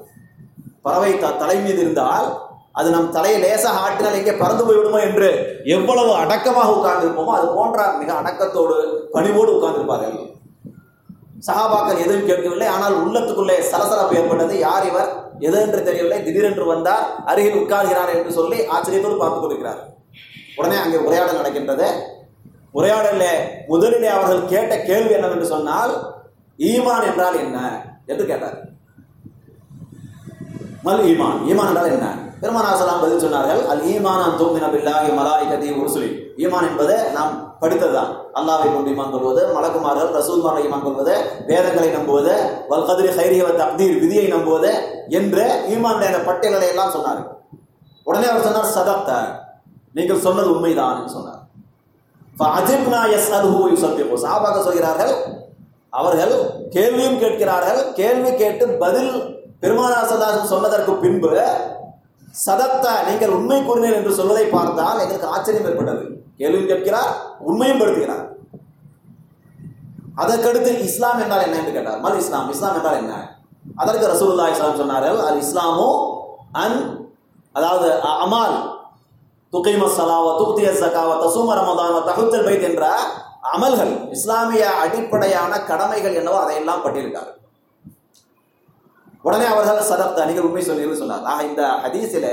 பறவை த- தலை மீது இருந்தால் அது நம் தலையை லேசாக ஆட்டினால் எங்கே பறந்து போய்விடுமோ என்று எவ்வளவு அடக்கமாக உட்கார்ந்திருப்போமோ அது போன்ற மிக அடக்கத்தோடு பணிவோடு உட்கார்ந்திருப்பார்கள். சகாபாக்கள் எதுவும் கேட்கவில்லை ஆனால் உள்ளத்துக்குள்ளே சலசலப்பு ஏற்பட்டது. யார் இவர்? எது என்று தெரியவில்லை. திடீரென்று வந்தார் அருகில் உட்கார்கிறார் என்று சொல்லி ஆச்சரியத்தோடு பார்த்துக் கொண்டிருக்கிறார். உடனே அங்கே உரையாடல் நடக்கின்றது. உரையாடலில் முதலிலே அவர்கள் கேட்ட கேள்வி என்னவென்று சொன்னால் ஈமான் என்றால் என்ன என்று கேட்டார். மல் ஈமான்? ஈமான் என்றால் என்ன? பெருமானாசலாம் பதில் சொன்னார்கள் அல் ஈமான் அன் தூமின பில்லாஹி மலாய்கதி உருசுலி. ஈமான் என்பது நாம் படித்ததுதான். அல்லாவை கொண்டு ஈமான் கொள்வது மலக்குமார்கள் ரசூல்மாரை ஈமான் கொள்வது வேதங்களை நம்புவது வல் கதிரி ஹைரியவ தப்தீர் விதியை நம்புவது என்று ஈமான் என்ற பட்டியல்களை எல்லாம் சொன்னார் உடனே அவர் சொன்னார் சதப்த நீங்கள் சொன்னது உண்மைதான் சொன்னார். எஸ் சாபாக சொல்கிறார்கள் அவர்கள் கேள்வியும் கேட்கிறார்கள் கேள்வி கேட்டு பதில் பெருமானா சதாசன் சொன்னதற்கு பின்பு சதத்த நீங்கள் உண்மை கூறினீர் என்று சொல்வதை பார்த்தால் எங்களுக்கு ஆச்சரியம் ஏற்பட்டது. கேள்வியும் கேட்கிறார் உண்மையும் படுத்துகிறார். அதற்கடுத்து இஸ்லாம் என்றால் என்ன என்று கேட்டார். மல் இஸ்லாம் இஸ்லாம் என்றால் என்ன? அதற்கு ரசூல்லா இஸ்லாம் சொன்னார்கள் அல் இஸ்லாமு அன் அதாவது அமால் துகைம சலாவ துக்திய சகாவ தசூம ரமதான தகுத்தல் பைத் என்ற அமல்கள் இஸ்லாமிய அடிப்படையான கடமைகள் என்னவோ அதையெல்லாம் பட்டியலிட்டார் உடனே அவர்கள் சதப்த நீங்கள் உண்மை சொல்லி சொன்னார். ஆக இந்த ஹதீஸில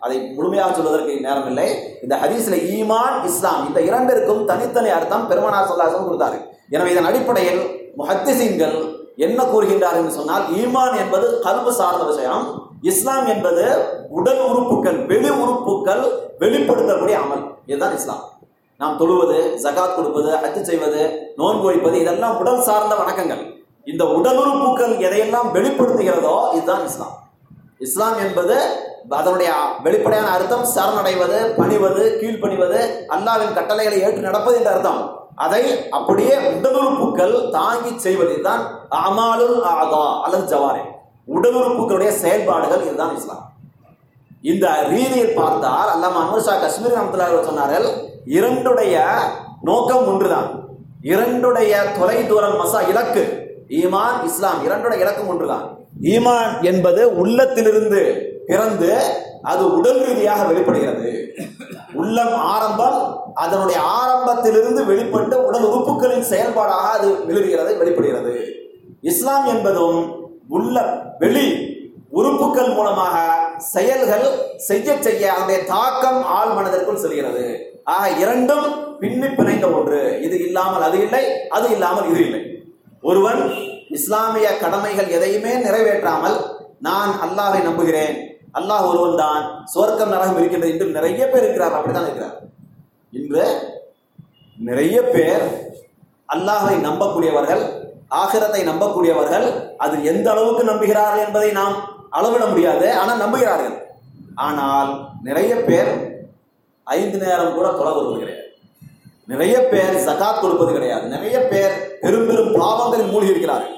அதை முழுமையாக சொல்வதற்கு நேரம் இல்லை இந்த ஹதீஸில் ஈமான் இஸ்லாம் இந்த இரண்டிற்கும் தனித்தனி அர்த்தம் பெருமனார் சொல்லாசம் கொடுத்தாரு எனவே இதன் அடிப்படையில் முஹத்திசீன்கள் என்ன கூறுகின்றார் என்று சொன்னால் ஈமான் என்பது கல்வு சார்ந்த விஷயம். இஸ்லாம் என்பது உடல் உறுப்புகள் வெளி உறுப்புகள் வெளிப்படுத்தக்கூடிய அமல். இதுதான் இஸ்லாம். நாம் தொழுவது ஜகாத் கொடுப்பது அச்சு செய்வது நோன்பு வைப்பது இதெல்லாம் உடல் சார்ந்த வணக்கங்கள். இந்த உடல் உறுப்புகள் எதையெல்லாம் வெளிப்படுத்துகிறதோ இதுதான் இஸ்லாம். இஸ்லாம் என்பது அதனுடைய வெளிப்படையான அர்த்தம் சரணடைவது பணிவது கீழ்ப்பணிவது அல்லாவின் கட்டளைகளை ஏற்று நடப்பது என்ற அர்த்தம். அதை அப்படியே உடலுறுப்புகள் தாங்கி செய்வது இதுதான் அமாலுல் ஆதா அல்லது ஜவாரி. உடலுறுப்புகளுடைய செயல்பாடுகள் இதுதான் இஸ்லாம். இந்த ரீதியில் பார்த்தால் அல்லாம அமர்ஷா காஷ்மீர் ரஹமத்துல்லாஹி சொன்னார்கள் இரண்டுடைய நோக்கம் ஒன்றுதான். இரண்டுடைய தொலை தூரம் மசா இலக்கு ஈமான் இஸ்லாம் இரண்டுடைய இலக்கம் ஒன்றுதான். ஈமான் என்பது உள்ளத்திலிருந்து பிறந்து அது உடல் ரீதியாக வெளிப்படுகிறது. உள்ளம் ஆரம்பம் அதனுடைய ஆரம்பத்திலிருந்து வெளிப்பட்டு உடல் உறுப்புகளின் செயல்பாடாக அது விழுகிறது வெளிப்படுகிறது. இஸ்லாம் என்பதும் உள்ள வெளி உறுப்புகள் மூலமாக செயல்கள் செய்ய செய்ய அதனுடைய தாக்கம் ஆள் மனதிற்குள் செல்கிறது. ஆக இரண்டும் பின்னி பிணைந்த ஒன்று. இது இல்லாமல் அது இல்லை அது இல்லாமல் இது இல்லை. ஒருவன் இஸ்லாமிய கடமைகள் எதையுமே நிறைவேற்றாமல் நான் அல்லாஹை நம்புகிறேன். அல்லாஹ் ஒருவன் தான். சுவர்க்கம் நரகம் இருக்கின்றது என்று நிறைய பேர் இருக்கிறார் அப்படித்தான் இருக்கிறார். இன்று நிறைய பேர் அல்லாஹை நம்பக்கூடியவர்கள் ஆகிரத்தை நம்பக்கூடியவர்கள் அது எந்த அளவுக்கு நம்புகிறார்கள் என்பதை நாம் அளவிட முடியாது. ஆனால் நம்புகிறார்கள். ஆனால் நிறைய பேர் ஐந்து நேரம் கூட தொலை வருவது கிடையாது. நிறைய பேர் ஜகாத் கொடுப்பது கிடையாது. நிறைய பேர் பெரும் பெரும் பாவங்களில் மூழ்கி இருக்கிறார்கள்.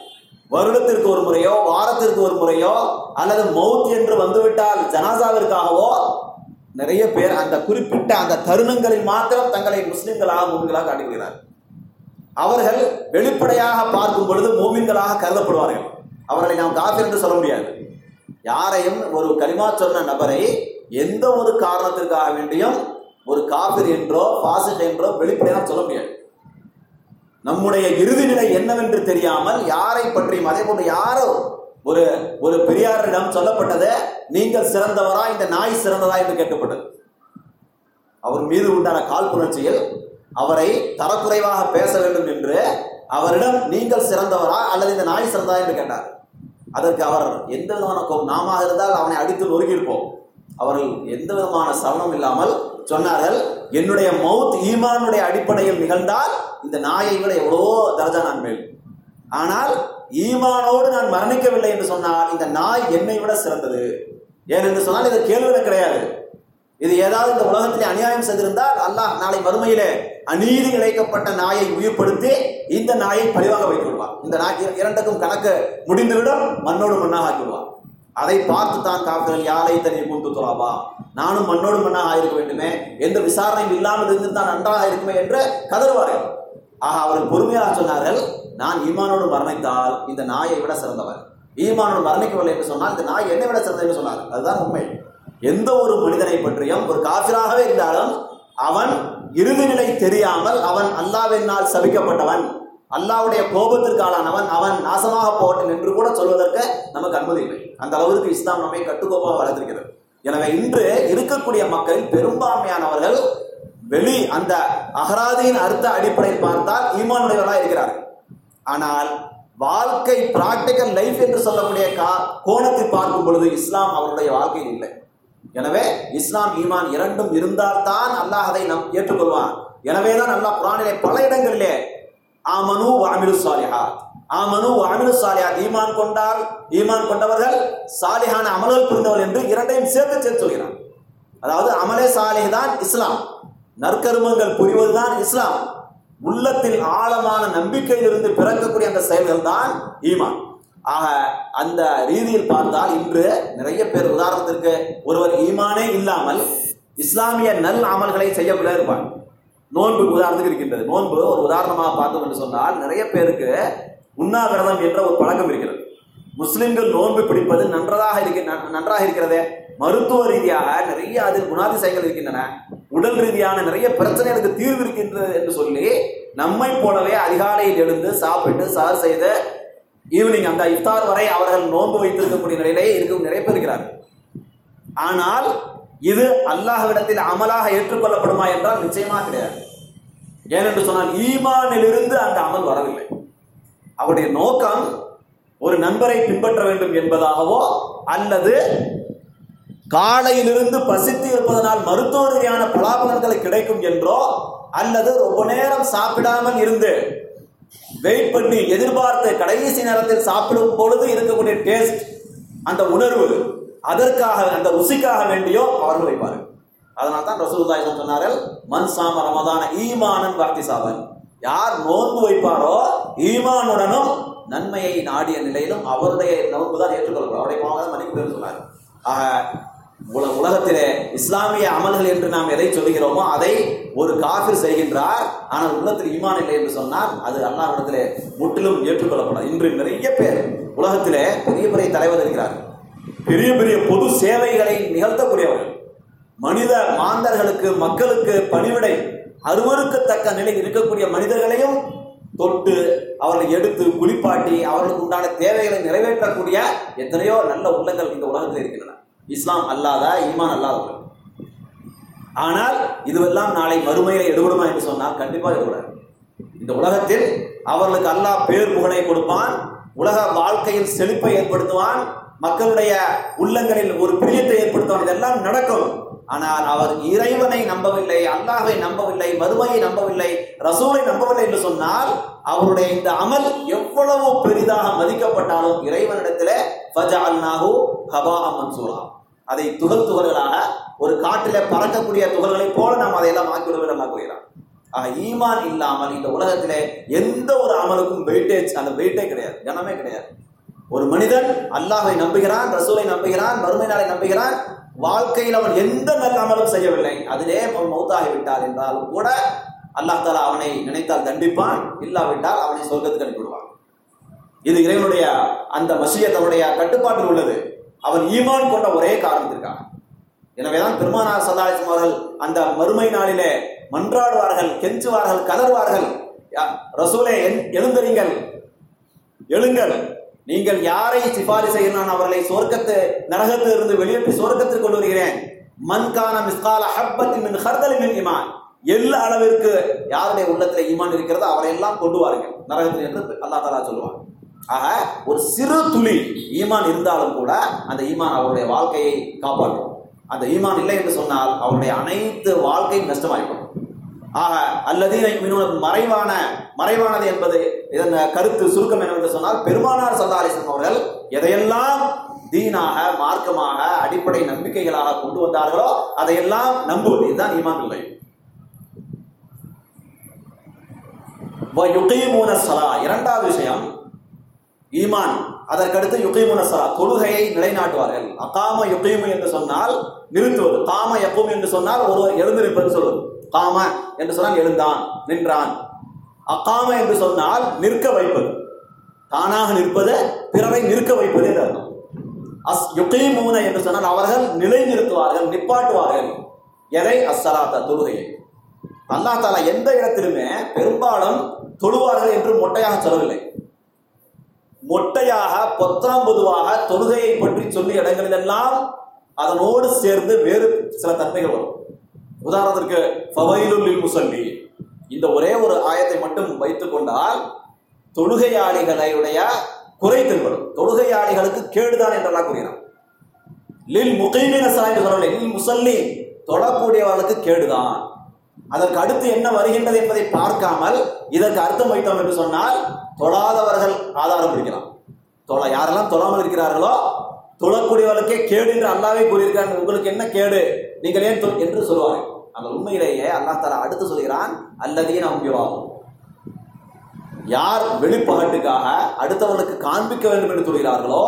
வருடத்திற்கு ஒரு முறையோ வாரத்திற்கு ஒரு முறையோ அல்லது மவுத் என்று வந்துவிட்டால் ஜனாசாவிற்காகவோ நிறைய பேர் அந்த குறிப்பிட்ட அந்த தருணங்களில் மாத்திரம் தங்களை முஸ்லிம்களாக மூமின்களாக காட்டுகிறார் அவர்கள் வெளிப்படையாக பார்க்கும் பொழுது மூமின்களாக கருதப்படுவார்கள். அவர்களை நாம் காஃபி என்று சொல்ல முடியாது. யாரையும் ஒரு கலிமா சொன்ன நபரை எந்த ஒரு காரணத்திற்காக வேண்டியும் ஒரு காபிர் என்றோ பாசிட் என்றோ வெளிப்படையாக சொல்ல முடியாது. நம்முடைய இறுதி நிலை என்னவென்று தெரியாமல் யாரை பற்றியும் அதே போன்று யாரோ ஒரு ஒரு பெரியாரிடம் சொல்லப்பட்டது நீங்கள் சிறந்தவரா இந்த நாய் சிறந்ததா என்று கேட்கப்பட்டது அவர் மீது உண்டான காழ்ப்புணர்ச்சியில் அவரை தரக்குறைவாக பேச வேண்டும் என்று அவரிடம் நீங்கள் சிறந்தவரா அல்லது இந்த நாய் சிறந்ததா என்று கேட்டார். அதற்கு அவர் எந்த விதமான கோபம்? நாம இருந்தால் அவனை அடித்து நொறுக்கியிருப்போம். அவர்கள் எந்த விதமான சலனம் இல்லாமல் சொன்னார்கள் என்னுடைய மவுத் ஈமானுடைய அடிப்படையில் நிகழ்ந்தால் இந்த நாயை விட எவ்வளவோ தரஜா நான் மேல். ஆனால் ஈமானோடு நான் மரணிக்கவில்லை என்று சொன்னால் இந்த நாய் என்னை விட சிறந்தது. ஏனென்று சொன்னால் இது கேள்வியில கிடையாது. இது ஏதாவது இந்த உலகத்திலே அநியாயம் செய்திருந்தால் அல்லாஹ் நாளை வறுமையிலே அநீதி இழைக்கப்பட்ட நாயை உயிர்ப்படுத்தி இந்த நாயை பழிவாக வைத்து இந்த நாய் இரண்டுக்கும் கணக்கு முடிந்துவிடும் மண்ணோடு மண்ணாக ஆக்கிவிடுவார் அதை பார்த்து தான் காவல்கள் யாரை தனி கூந்து துலாபா நானும் மண்ணோடு மண்ணாக ஆயிருக்க வேண்டுமே. எந்த விசாரணையும் இல்லாமல் இருந்து தான் நன்றாக இருக்குமே என்று கதறுவார்கள். ஆக அவர்கள் பொறுமையாக சொன்னார்கள் நான் ஈமானோடு மரணித்தால் இந்த நாயை விட சிறந்தவர். ஈமானோடு மரணிக்கவில்லை என்று சொன்னால் இந்த நாய் என்னை விட சிறந்தது என்று சொன்னார் அதுதான் உண்மை. எந்த ஒரு மனிதனை பற்றியும் ஒரு காசிராகவே இருந்தாலும் அவன் இறுதி நிலை தெரியாமல் அவன் அல்லாவினால் சபிக்கப்பட்டவன். அல்லாவுடைய கோபத்திற்கு ஆளானவன் அவன் நாசமாக போகட்டும் என்று கூட சொல்வதற்கு நமக்கு அனுமதி இல்லை. அந்த அளவிற்கு இஸ்லாம் நம்மை கட்டுக்கோப்பாக வளர்த்திருக்கிறது. எனவே இன்று இருக்கக்கூடிய மக்களில் பெரும்பான்மையானவர்கள் வெளி அந்த அகராதியின் அர்த்த அடிப்படையில் பார்த்தால் ஈமானுடையவர்களாக இருக்கிறார்கள். ஆனால் வாழ்க்கை பிராக்டிக்கல் லைஃப் என்று சொல்லக்கூடிய கா கோணத்தை பார்க்கும் பொழுது இஸ்லாம் அவருடைய வாழ்க்கையில் இல்லை. எனவே இஸ்லாம் ஈமான் இரண்டும் இருந்தால்தான் அல்லாஹ் அதை நம் ஏற்றுக்கொள்வான். எனவே தான் அல்லாஹ் புராணிலே பல இடங்களிலே ஆமனு வாமிலு சாலிஹா ஆமனு வாமிலு சாலிஹா ஈமான் கொண்டால் ஈமான் கொண்டவர்கள் சாலிஹான அமல்கள் புரிந்தவர் என்று இரண்டையும் சேர்த்து சேர்த்து சொல்கிறான். அதாவது அமலே சாலிஹ் தான் இஸ்லாம். நற்கருமங்கள் புரிவதுதான் இஸ்லாம். உள்ளத்தில் ஆழமான நம்பிக்கையிலிருந்து பிறக்கக்கூடிய அந்த செயல்கள் தான் ஈமான். ஆக அந்த ரீதியில் பார்த்தால் இன்று நிறைய பேர் உதாரணத்திற்கு ஒருவர் ஈமானே இல்லாமல் இஸ்லாமிய நல் அமல்களை செய்யக்கூட இருப்பார் நோன்பு உதாரணத்துக்கு இருக்கின்றது. நோன்பு ஒரு உதாரணமாக பார்த்தோம் என்று சொன்னால் நிறைய பேருக்கு உண்ணாவிரதம் என்ற ஒரு பழக்கம் இருக்கிறது. முஸ்லிம்கள் நோன்பு பிடிப்பது நன்றதாக இருக்க நன்றாக இருக்கிறதே. மருத்துவ ரீதியாக நிறைய அதில் குணாதிசயங்கள் இருக்கின்றன. உடல் ரீதியான நிறைய பிரச்சனைகளுக்கு தீர்வு இருக்கின்றது என்று சொல்லி நம்மை போலவே அதிகாலையில் எழுந்து சாப்பிட்டு சார் செய்து ஈவினிங் அந்த இஃப்தார் வரை அவர்கள் நோன்பு வைத்திருக்கக்கூடிய நிலையிலே இருக்கும் நிறைய பேர் இருக்கிறார்கள். ஆனால் இது அல்லாஹ்விடத்தில் அமலாக ஏற்றுக்கொள்ளப்படுமா என்றால் நிச்சயமாக கிடையாது. ஏனென்று சொன்னால் ஈமானிலிருந்து அந்த அமல் வரவில்லை. அவருடைய நோக்கம் ஒரு நண்பரை பின்பற்ற வேண்டும் என்பதாகவோ அல்லது காலையிலிருந்து பசித்து இருப்பதனால் மருத்துவ ரீதியான பலாபலன்களை கிடைக்கும் என்றோ அல்லது ரொம்ப நேரம் சாப்பிடாமல் இருந்து வெயிட் பண்ணி எதிர்பார்த்து கடைசி நேரத்தில் சாப்பிடும் பொழுது இருக்கக்கூடிய டேஸ்ட் அந்த உணர்வு அதற்காக அந்த ருசிக்காக வேண்டியோ அவர்கள் வைப்பார்கள். அதனால தான் ரசூலுல்லாஹி சொன்னார்கள் மண் சாம ரமதான ஈமானன் வாக்தி சாவன் யார் நோன்பு வைப்பாரோ ஈமானுடனும் நன்மையை நாடிய நிலையிலும் அவருடைய நோன்பு தான் ஏற்றுக்கொள்ளப்படும். அவருடைய பாவம் மன்னிப்பு சொன்னார். ஆக உல உலகத்திலே இஸ்லாமிய அமல்கள் என்று நாம் எதை சொல்லுகிறோமோ அதை ஒரு காஃபிர் செய்கின்றார். ஆனால் உள்ளத்தில் ஈமான் இல்லை என்று சொன்னால் அது அல்லாஹ்விடத்திலே முற்றிலும் ஏற்றுக்கொள்ளப்படும் இன்று நிறைய பேர் உலகத்திலே பெரிய பெரிய தலைவர் இருக்கிறார் பெரிய பெரிய பொது சேவைகளை நிகழ்த்தக்கூடியவர்கள் மனித மாந்தர்களுக்கு மக்களுக்கு பணிவிடை அருவருக்கத்தக்க நிலையில் இருக்கக்கூடிய மனிதர்களையும் தொட்டு அவர்களை எடுத்து குளிப்பாட்டி அவர்களுக்கு உண்டான தேவைகளை நிறைவேற்றக்கூடிய எத்தனையோ நல்ல உள்ளங்கள் இந்த உலகத்தில் இருக்கின்றன. இஸ்லாம் அல்லாத ஈமான் அல்லாதவர்கள். ஆனால் இதுவெல்லாம் நாளை மறுமையில எடுபடுமா என்று சொன்னால் கண்டிப்பாக எடுபடாது. இந்த உலகத்தில் அவர்களுக்கு அல்லாஹ் பேர் புகழை கொடுப்பான் உலக வாழ்க்கையில் செழிப்பை ஏற்படுத்துவான் மக்களுடைய உள்ளங்களில் ஒரு பிரியத்தை ஏற்படுத்தும் இதெல்லாம் நடக்கும். ஆனால் அவர் இறைவனை நம்பவில்லை அல்லாஹை நம்பவில்லை மறுமையை நம்பவில்லை ரசூலை நம்பவில்லை என்று சொன்னால் அவருடைய இந்த அமல் எவ்வளவு பெரிதாக மதிக்கப்பட்டாலும் இறைவனிடத்திலே ஃபஜஅல்நாஹு ஹபாஅம் மன்சூரா. அதை துகள் துகள்களாக ஒரு காட்டில பறக்கக்கூடிய துகள்களைப் போல நாம் அதையெல்லாம் ஆக்கிவிடுவோம் எல்லாம் கூறுகிறான். ஈமான் இல்லாமல் இந்த உலகத்திலே எந்த ஒரு அமலுக்கும் வெயிட்டேஜ் அந்த வெயிட்டே கிடையாது கனமே கிடையாது. ஒரு மனிதன் அல்லாஹை நம்புகிறான் ரசூலை நம்புகிறான் மறுமை நாளை நம்புகிறான் வாழ்க்கையில் அவன் எந்த நல்ல அமலும் செய்யவில்லை. அதிலே அவன் மௌத்தாகி விட்டார் என்றாலும் கூட அல்லாஹ் தாலா அவனை நினைத்தால் தண்டிப்பான் இல்லாவிட்டால் அவனை சொர்க்கத்துக்கு அனுப்பிவிடுவான் இது இறைவனுடைய அந்த மசியத் அவனுடைய கட்டுப்பாட்டில் உள்ளது. அவன் ஈமான் கொண்ட ஒரே காரணத்திற்காக. எனவேதான் பெருமானார் சதாசம் அவர்கள் அந்த மறுமை நாளிலே மன்றாடுவார்கள் கெஞ்சுவார்கள் கதறுவார்கள். யா- ரசூலே என்- எழுந்தறிங்கள் எழுங்கள். நீங்கள் யாரை சிபாரி செய்ய நான் அவர்களை சொர்க்கத்து நரகத்தில் இருந்து வெளியேற்றி சொர்க்கத்திற்கு கொண்டு வருகிறேன். மன்கான மிஸ்கால ஹப்பத்தின் மின் ஹர்தலி மின் இமான். எல்லா அளவிற்கு யாருடைய உள்ளத்தில் ஈமான் இருக்கிறதோ அவரை எல்லாம் கொண்டு வாருங்கள். நரகத்தில் என்று அல்லா தாலா சொல்லுவார் ஆக ஒரு சிறு துளி ஈமான் இருந்தாலும் கூட அந்த ஈமான் அவருடைய வாழ்க்கையை காப்பாற்றும். அந்த ஈமான் இல்லை என்று சொன்னால் அவருடைய அனைத்து வாழ்க்கையும் நஷ்டமாயிடும் ஆக அல்லதீன மறைவான மறைவானது என்பது இதன் கருத்து சுருக்கம் என்னவென்று சொன்னால் பெருமானார் சதாரிசன் அவர்கள் எதையெல்லாம் தீனாக மார்க்கமாக அடிப்படை நம்பிக்கைகளாக கொண்டு வந்தார்களோ அதையெல்லாம் நம்புவது. இதுதான் ஈமான் இல்லை. சலா இரண்டாவது விஷயம் ஈமான். அதற்கடுத்து யுகைமுனசா தொழுகையை நிலைநாட்டுவார்கள். அகாம யுகைமு என்று சொன்னால் நிறுத்துவது. காம யக்கும் என்று சொன்னால் ஒருவர் எழுந்திருப்பது சொல்வது. காம என்று சொன்னால் எழுந்தான் நின்றான். அக்காம என்று சொன்னால் நிற்க வைப்பது. தானாக நிற்பது பிறரை நிற்க வைப்பது என்று அர்த்தம். அஸ் யுகைமூன என்று சொன்னால் அவர்கள் நிலை நிறுத்துவார்கள் நிப்பாட்டுவார்கள். எதை? அஸ்ஸலாத்த தொழுகையை. அல்லா தாலா எந்த இடத்திலுமே பெரும்பாலும் தொழுவார்கள் என்று மொட்டையாக சொல்லவில்லை. மொட்டையாக பொத்தாம் பொதுவாக தொழுகையை பற்றி சொல்லிய இடங்களிலெல்லாம் அதனோடு சேர்ந்து வேறு சில தன்மைகள் வரும். உதாரணத்திற்கு ஃபவைலுல்லில் முசல்லி. இந்த ஒரே ஒரு ஆயத்தை மட்டும் வைத்துக் கொண்டால் தொழுகையாளிகளுடைய குறை வரும். தொழுகையாளிகளுக்கு கேடுதான் என்றெல்லாம் கூறினார். லில் முகைமின சாய்ந்து சொல்லவில்லை லில் முசல்லி தொழக்கூடியவர்களுக்கு கேடுதான். அதற்கு அடுத்து என்ன வருகின்றது என்பதை பார்க்காமல் இதற்கு அர்த்தம் வைத்தோம் என்று சொன்னால் தொழாதவர்கள் ஆதாரம் பிடிக்கலாம். தொழ யாரெல்லாம் தொழாமல் இருக்கிறார்களோ தொழக்கூடியவர்களுக்கே கேடு என்று அல்லாவே கூறியிருக்காங்க உங்களுக்கு என்ன கேடு? நீங்கள் ஏன் என்று சொல்லுவார்கள் அந்த உண்மையிலேயே அல்லா தலா அடுத்து சொல்கிறான் அல்லதீன அம்பிவாகும் யார் வெளிப்பகட்டுக்காக அடுத்தவர்களுக்கு காண்பிக்க வேண்டும் என்று சொல்கிறார்களோ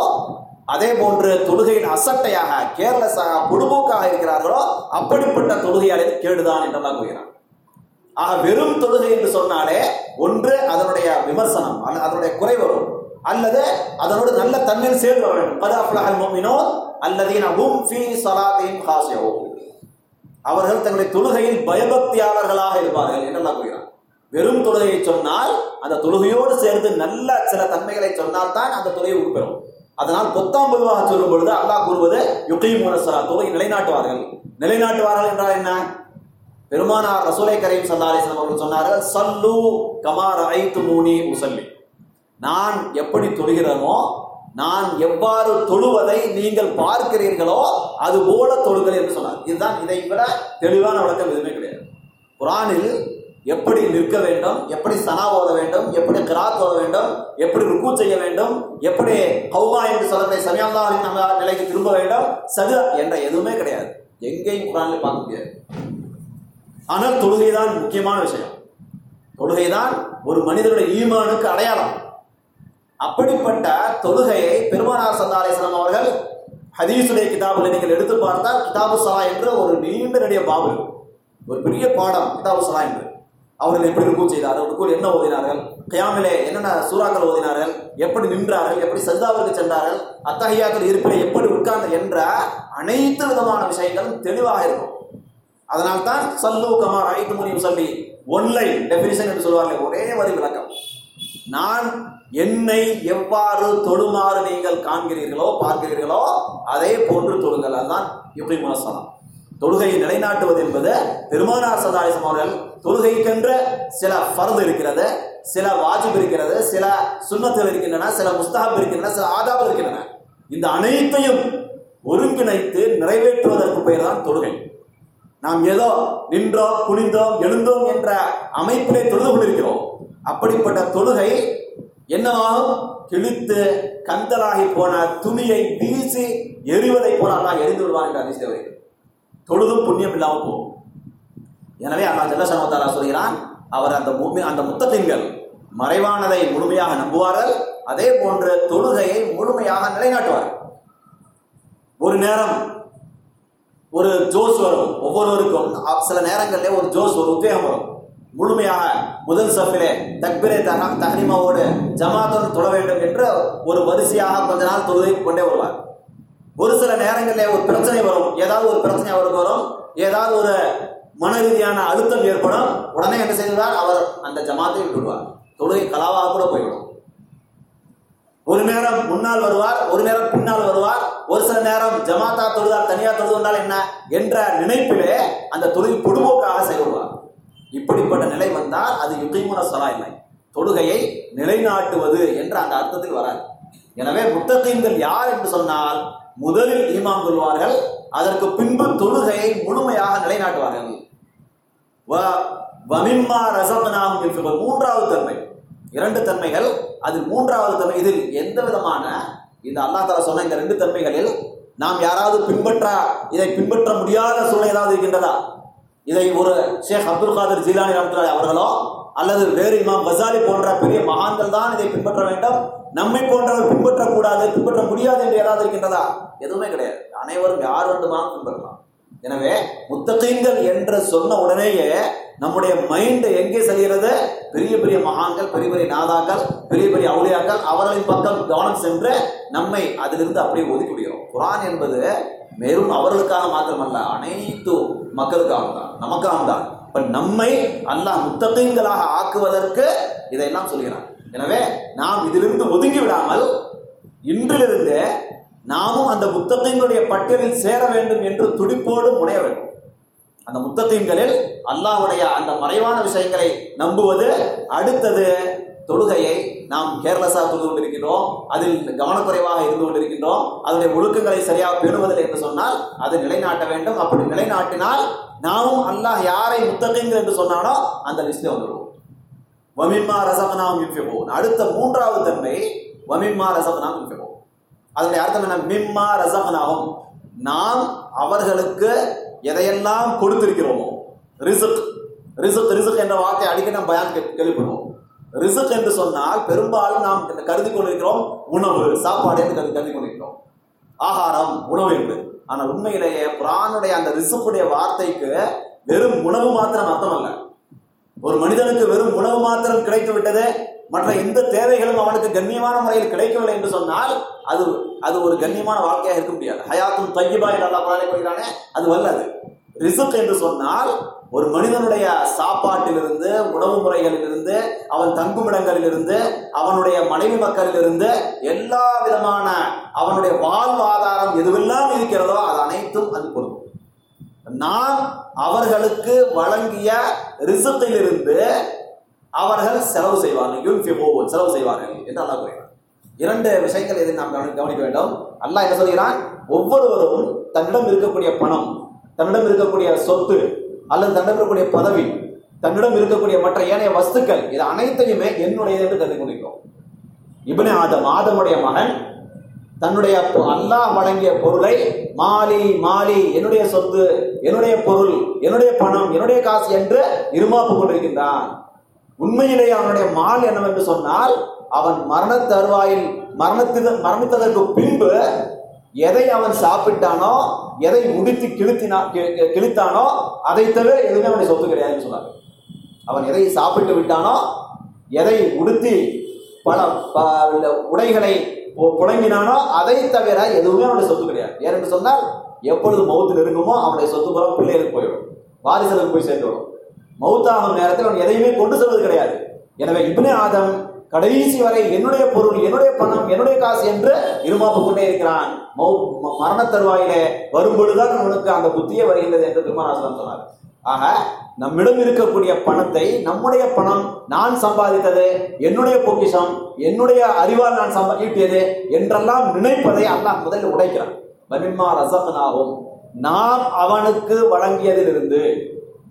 அதே போன்று தொழுகையின் அசட்டையாக கேர்லெஸ்ஸாக பொடுபோக்காக இருக்கிறார்களோ அப்படிப்பட்ட தொழுகையாளர் கேடுதான் என்றெல்லாம் கூறுகிறான். ஆக வெறும் தொழுகை என்று சொன்னாலே ஒன்று அதனுடைய விமர்சனம் அதனுடைய குறை வரும். அல்லது அதனோடு நல்ல தன்மையில் சேர்ந்து வர வேண்டும். கது அஃப்லஹல் முஃமினூன் அல்லதீன ஹும் ஃபீ ஸலாத்திஹிம் காஷியூன் அவர்கள் தங்களுடைய தொழுகையில் பயபக்தியாளர்களாக இருப்பார்கள் என்றெல்லாம் கூறுகிறார். வெறும் தொழுகையை சொன்னால் அந்த தொழுகையோடு சேர்ந்து நல்ல சில தன்மைகளை சொன்னால் தான் அந்த தொழுகை உட்பெறும். அதனால் பொத்தாம் பொதுவாக சொல்லும் பொழுது அல்லாஹ் கூறுவது யுகையும் மூலசரா தொழுகை நிலைநாட்டுவார்கள். நிலைநாட்டுவார்கள் என்றால் என்ன? பெருமானார் ரசூலை கரீம் சல்லா அலிஸ்லாம் அவர்கள் சொன்னார்கள் சல்லு கமார் ஐத்து மூனி உசல்லி நான் எப்படி தொழுகிறனோ நான் எவ்வாறு தொழுவதை நீங்கள் பார்க்கிறீர்களோ அது போல தொழுங்கள் என்று சொன்னார். இதுதான் இதை விட தெளிவான விளக்கம் எதுவுமே கிடையாது. குரானில் எப்படி நிற்க வேண்டும் எப்படி சனா ஓத வேண்டும் எப்படி கிராத் ஓத வேண்டும் எப்படி ருக்கு செய்ய வேண்டும் எப்படி கௌமா என்று சொல்லக்கூடிய சமயம்தான் நம்ம நிலைக்கு திரும்ப வேண்டும் சது என்ற எதுவுமே கிடையாது. எங்கேயும் குரானில் பார்க்க முடியாது. ஆனால் தொழுகை தான் முக்கியமான விஷயம். தொழுகை தான் ஒரு மனிதனுடைய ஈமானுக்கு அடையாளம். அப்படிப்பட்ட தொழுகையை பெருமானார் சந்தாலேசனம் அவர்கள் ஹதீசுடைய கிதாபில் நீங்கள் எடுத்து பார்த்தால் கிதாபு சலா என்ற ஒரு நீண்ட நடிக பாபு ஒரு பெரிய பாடம் கிதாபு சலா என்று. அவர்கள் எப்படி இருக்கும் செய்தார்கள் ருக்கு என்ன ஓதினார்கள் கியாமிலே என்னென்ன சூறாக்கள் ஓதினார்கள் எப்படி நின்றார்கள் எப்படி சஜிதாவிற்கு சென்றார்கள் அத்தகையாக்கள் இருப்பில் எப்படி உட்கார்ந்து என்ற அனைத்து விதமான விஷயங்களும் தெளிவாக இருக்கும். அதனால்தான் சல்லு கமார் ஐந்து மணி சொல்லி ஒன்லைன் டெபினிஷன் என்று சொல்வார்கள் ஒரே வரி விளக்கம். நான் என்னை எவ்வாறு தொழுமாறு நீங்கள் காண்கிறீர்களோ பார்க்கிறீர்களோ அதே போன்று தொழுங்கள் அதுதான் இப்படி முனசனம் தொழுகையை நிலைநாட்டுவது என்பது பெருமானார் சதாயசம் அவர்கள் தொழுகைக்கென்ற சில ஃபர்து இருக்கிறது சில வாஜிப் இருக்கிறது சில சுண்ணத்துகள் இருக்கின்றன சில முஸ்தஹப் இருக்கின்றன சில ஆதாபம் இருக்கின்றன. இந்த அனைத்தையும் ஒருங்கிணைத்து நிறைவேற்றுவதற்கு பெயர் தான் தொழுகை. நாம் ஏதோ நின்றோம் குனிந்தோம் எழுந்தோம் என்ற அமைப்பிலே தொழுது கொண்டிருக்கிறோம். அப்படிப்பட்ட தொழுகை என்னவாகும்? கிழித்து கந்தலாகி போன துணியை வீசி எரிவதை போல எரிந்து விடுவான் என்று அதிர்ஷ்டவை தொழுதும் புண்ணியம் இல்லாமல் போகும். எனவே அண்ணா ஜல்லசனோத்தாரா சொல்கிறான் அவர் அந்த மும்மி- அந்த முத்தத்தின்கள் மறைவானதை முழுமையாக நம்புவார்கள் அதே போன்று தொழுகையை முழுமையாக நிலைநாட்டுவார். ஒரு நேரம் ஒரு ஜோஸ் வரும். ஒவ்வொருவருக்கும் சில நேரங்களிலே ஒரு ஜோஸ் ஒரு உத்வேகம் வரும். முழுமையாக முதல் சஃபிலே தக்பிரே தஹ தஹரிமாவோடு ஜமாத்தோடு தொழ வேண்டும் என்று ஒரு வரிசையாக கொஞ்ச நாள் தொழுதை கொண்டே வருவார். ஒரு சில நேரங்களிலே ஒரு பிரச்சனை வரும். ஏதாவது ஒரு பிரச்சனை அவருக்கு வரும். ஏதாவது ஒரு மன ரீதியான அழுத்தம் ஏற்படும். உடனே என்ன செய்தார் அவர் அந்த ஜமாத்தை விட்டுடுவார். தொழுகை கலாவாக கூட போய்விடும். ஒரு நேரம் முன்னால் வருவார் ஒரு நேரம் பின்னால் வருவார். ஒரு சில நேரம் ஜமாத்தா தொழுதால் தனியார் தொழுது என்ன? என்ற நினைப்பிலே அந்த தொழுகை பொதுவோக்காக செயல்படுவார். இப்படிப்பட்ட நிலை வந்தால் அது யுகைமுன சலா இல்லை தொழுகையை நிலைநாட்டுவது என்ற அந்த அர்த்தத்தில் வராது. எனவே முத்தகீன்கள் யார் என்று சொன்னால் முதலில் ஈமான் கொள்வார்கள் அதற்கு பின்பு தொழுகையை முழுமையாக நிலைநாட்டுவார்கள். வ- வமிம்மா மூன்றாவது தன்மை. இரண்டு தன்மைகள் அதில் மூன்றாவது தன்மை இதில் எந்த விதமான இந்த அல்லா தஆலா சொன்ன இந்த ரெண்டு தன்மைகளில் நாம் யாராவது பின்பற்ற இதை பின்பற்ற முடியாத சூழ்நிலை ஏதாவது இருக்கின்றதா? இதை ஒரு ஷேக் அப்துல் காதர் ஜிலானி ரஹ்மத்துல்லாஹி அவர்களோ அல்லது வேறு இமாம் கசாலி போன்ற பெரிய மகான்கள் தான் இதை பின்பற்ற வேண்டும்? நம்மை போன்றவர் பின்பற்றக்கூடாது பின்பற்ற முடியாது என்று ஏதாவது இருக்கின்றதா? எதுவுமே கிடையாது. அனைவரும் யார் வேண்டுமானாலும் பின்பற்றலாம். எனவே முத்தகைங்கள் என்று சொன்ன உடனேயே நம்முடைய மைண்ட் எங்கே செல்கிறது? பெரிய பெரிய மகான்கள் பெரிய பெரிய நாதாக்கள் பெரிய பெரிய அவுளியாக்கள் அவர்களின் பக்கம் கவனம் சென்று நம்மை அதிலிருந்து அப்படியே ஒதுக்கி விடுகிறோம். குரான் என்பது வெறும் அவர்களுக்காக மாத்திரமல்ல அனைத்து மக்களுக்காக தான் நமக்காக தான். இப்போ நம்மை அல்லாஹ் முத்தகீன்களாக ஆக்குவதற்கு இதையெல்லாம் சொல்கிறான். எனவே நாம் இதிலிருந்து ஒதுங்கி விடாமல் இன்றிலிருந்து நாமும் அந்த முத்தத்தைங்களுடைய பட்டியலில் சேர வேண்டும் என்று துடிப்போடு முனைய வேண்டும். அந்த முத்தத்தைங்களில் அல்லாவுடைய அந்த மறைவான விஷயங்களை நம்புவது அடுத்தது தொழுகையை நாம் கேர்லஸாக தொழுது கொண்டிருக்கின்றோம். அதில் கவனக்குறைவாக இருந்து கொண்டிருக்கின்றோம். அதனுடைய ஒழுக்கங்களை சரியாக பேணுவதில்லை என்று சொன்னால் அதை நிலைநாட்ட வேண்டும். அப்படி நிலைநாட்டினால் நாமும் அல்லாஹ் யாரை முத்தகீன்கள் என்று சொன்னானோ அந்த லிஸ்ட்ல வந்துடுவோம் வமிம்மா ரசமனாம் யுஃபிகூன் அடுத்த மூன்றாவது தன்மை வமிம்மா ரசமனாம் யுஃபிகூன் அதனுடைய அர்த்தம் என்ன? மிம்மா ரசமனாகும் நாம் அவர்களுக்கு எதையெல்லாம் கொடுத்திருக்கிறோமோ ரிசுக் ரிசுக் ரிசுக் என்ற வார்த்தை அடிக்கடி நம்ம பயான் கே- கேள்விப்படுவோம். ரிசுக் என்று சொன்னால் பெரும்பாலும் நாம் கருதி கொண்டிருக்கிறோம் உணவு சாப்பாடு என்று கருதி கொண்டிருக்கிறோம். ஆகாரம் உணவு என்று. ஆனால் உண்மையிலேயே குரானுடைய அந்த ரிசுக்குடைய வார்த்தைக்கு வெறும் உணவு மாத்திரம் அர்த்தம் அல்ல ஒரு மனிதனுக்கு வெறும் உணவு மாத்திரம் கிடைத்து விட்டது மற்ற எந்த தேவைகளும் அவனுக்கு கண்ணியமான முறையில் கிடைக்கவில்லை என்று சொன்னால் அது அது ஒரு கண்ணியமான வாழ்க்கையாக இருக்க முடியாது. ஹயாத்தும் தையபா என்று அல்லாஹ் குரானில் அது வல்லது. ரிசுக் என்று சொன்னால் ஒரு மனிதனுடைய சாப்பாட்டிலிருந்து உணவு முறைகளிலிருந்து அவன் தங்குமிடங்களிலிருந்து அவனுடைய மனைவி மக்களிலிருந்து எல்லா விதமான அவனுடைய வாழ்வாதாரம் எதுவெல்லாம் இருக்கிறதோ அது அனைத்தும் அது கொடுக்கும். நாம் அவர்களுக்கு வழங்கிய ரிசத்திலிருந்து அவர்கள் செலவு செய்வார்கள். செலவு செய்வார்கள் என்று அல்லா கூறுகிறார் இரண்டு விஷயங்கள் எதை நாம் கவனி- கவனிக்க வேண்டும். அல்லாஹ் என்ன சொல்கிறான்? ஒவ்வொருவரும் தன்னிடம் இருக்கக்கூடிய பணம் தன்னிடம் இருக்கக்கூடிய சொத்து அல்லது தன்னிடம் இருக்கக்கூடிய பதவி தன்னிடம் இருக்கக்கூடிய மற்ற ஏனைய வஸ்துக்கள் இது அனைத்தையுமே என்னுடையது என்று கருதி கொண்டிருக்கிறோம் இப்னு ஆதம் ஆதமுடைய மகன் தன்னுடைய அல்லாஹ் வழங்கிய பொருளை மாலி மாலி என்னுடைய சொத்து என்னுடைய பொருள் என்னுடைய பணம் என்னுடைய காசு என்று இருமாப்பு கொண்டிருக்கின்றான். உண்மையிலேயே அவனுடைய மால் என்னவென்று சொன்னால் அவன் மரண தருவாயில் மரணத்திற்கு மரணித்ததற்கு பின்பு எதை அவன் சாப்பிட்டானோ எதை முடித்து கிழித்தினா கிழித்தானோ அதை தவிர எதுவுமே அவனுடைய சொத்து கிடையாதுன்னு சொன்னாங்க அவன் எதை சாப்பிட்டு விட்டானோ எதை உடுத்தி பணம் உடைகளை புழங்கினானோ அதை தவிர எதுவுமே அவனுடைய சொத்து கிடையாது. ஏனென்று சொன்னால் எப்பொழுது மௌத்தில் இருக்குமோ அவனுடைய சொத்து புறம் பிள்ளைகளுக்கு போயிடும். வாரிசுகளுக்கு போய் சேர்ந்துவிடும். மௌத்தாகும் நேரத்தில் அவன் எதையுமே கொண்டு செல்வது கிடையாது. எனவே இப்னே ஆதம் கடைசி வரை என்னுடைய பொருள் என்னுடைய பணம் என்னுடைய காசு என்று இருமாப்பு கொண்டே இருக்கிறான். மௌ ம- மரண தருவாயிலே வரும்பொழுதுதான் பொழுதுதான் அவனுக்கு அந்த புத்தியே வருகின்றது என்று திருமணாசனம் சொன்னார். ஆக நம்மிடம் இருக்கக்கூடிய பணத்தை நம்முடைய பணம் நான் சம்பாதித்தது என்னுடைய பொக்கிஷம் என்னுடைய அறிவால் நான் சம்பா ஈட்டியது என்றெல்லாம் நினைப்பதை அல்லாஹ் முதலில் உடைக்கிறான். வமிம்மா ரசமனாகும் நாம் அவனுக்கு வழங்கியதிலிருந்து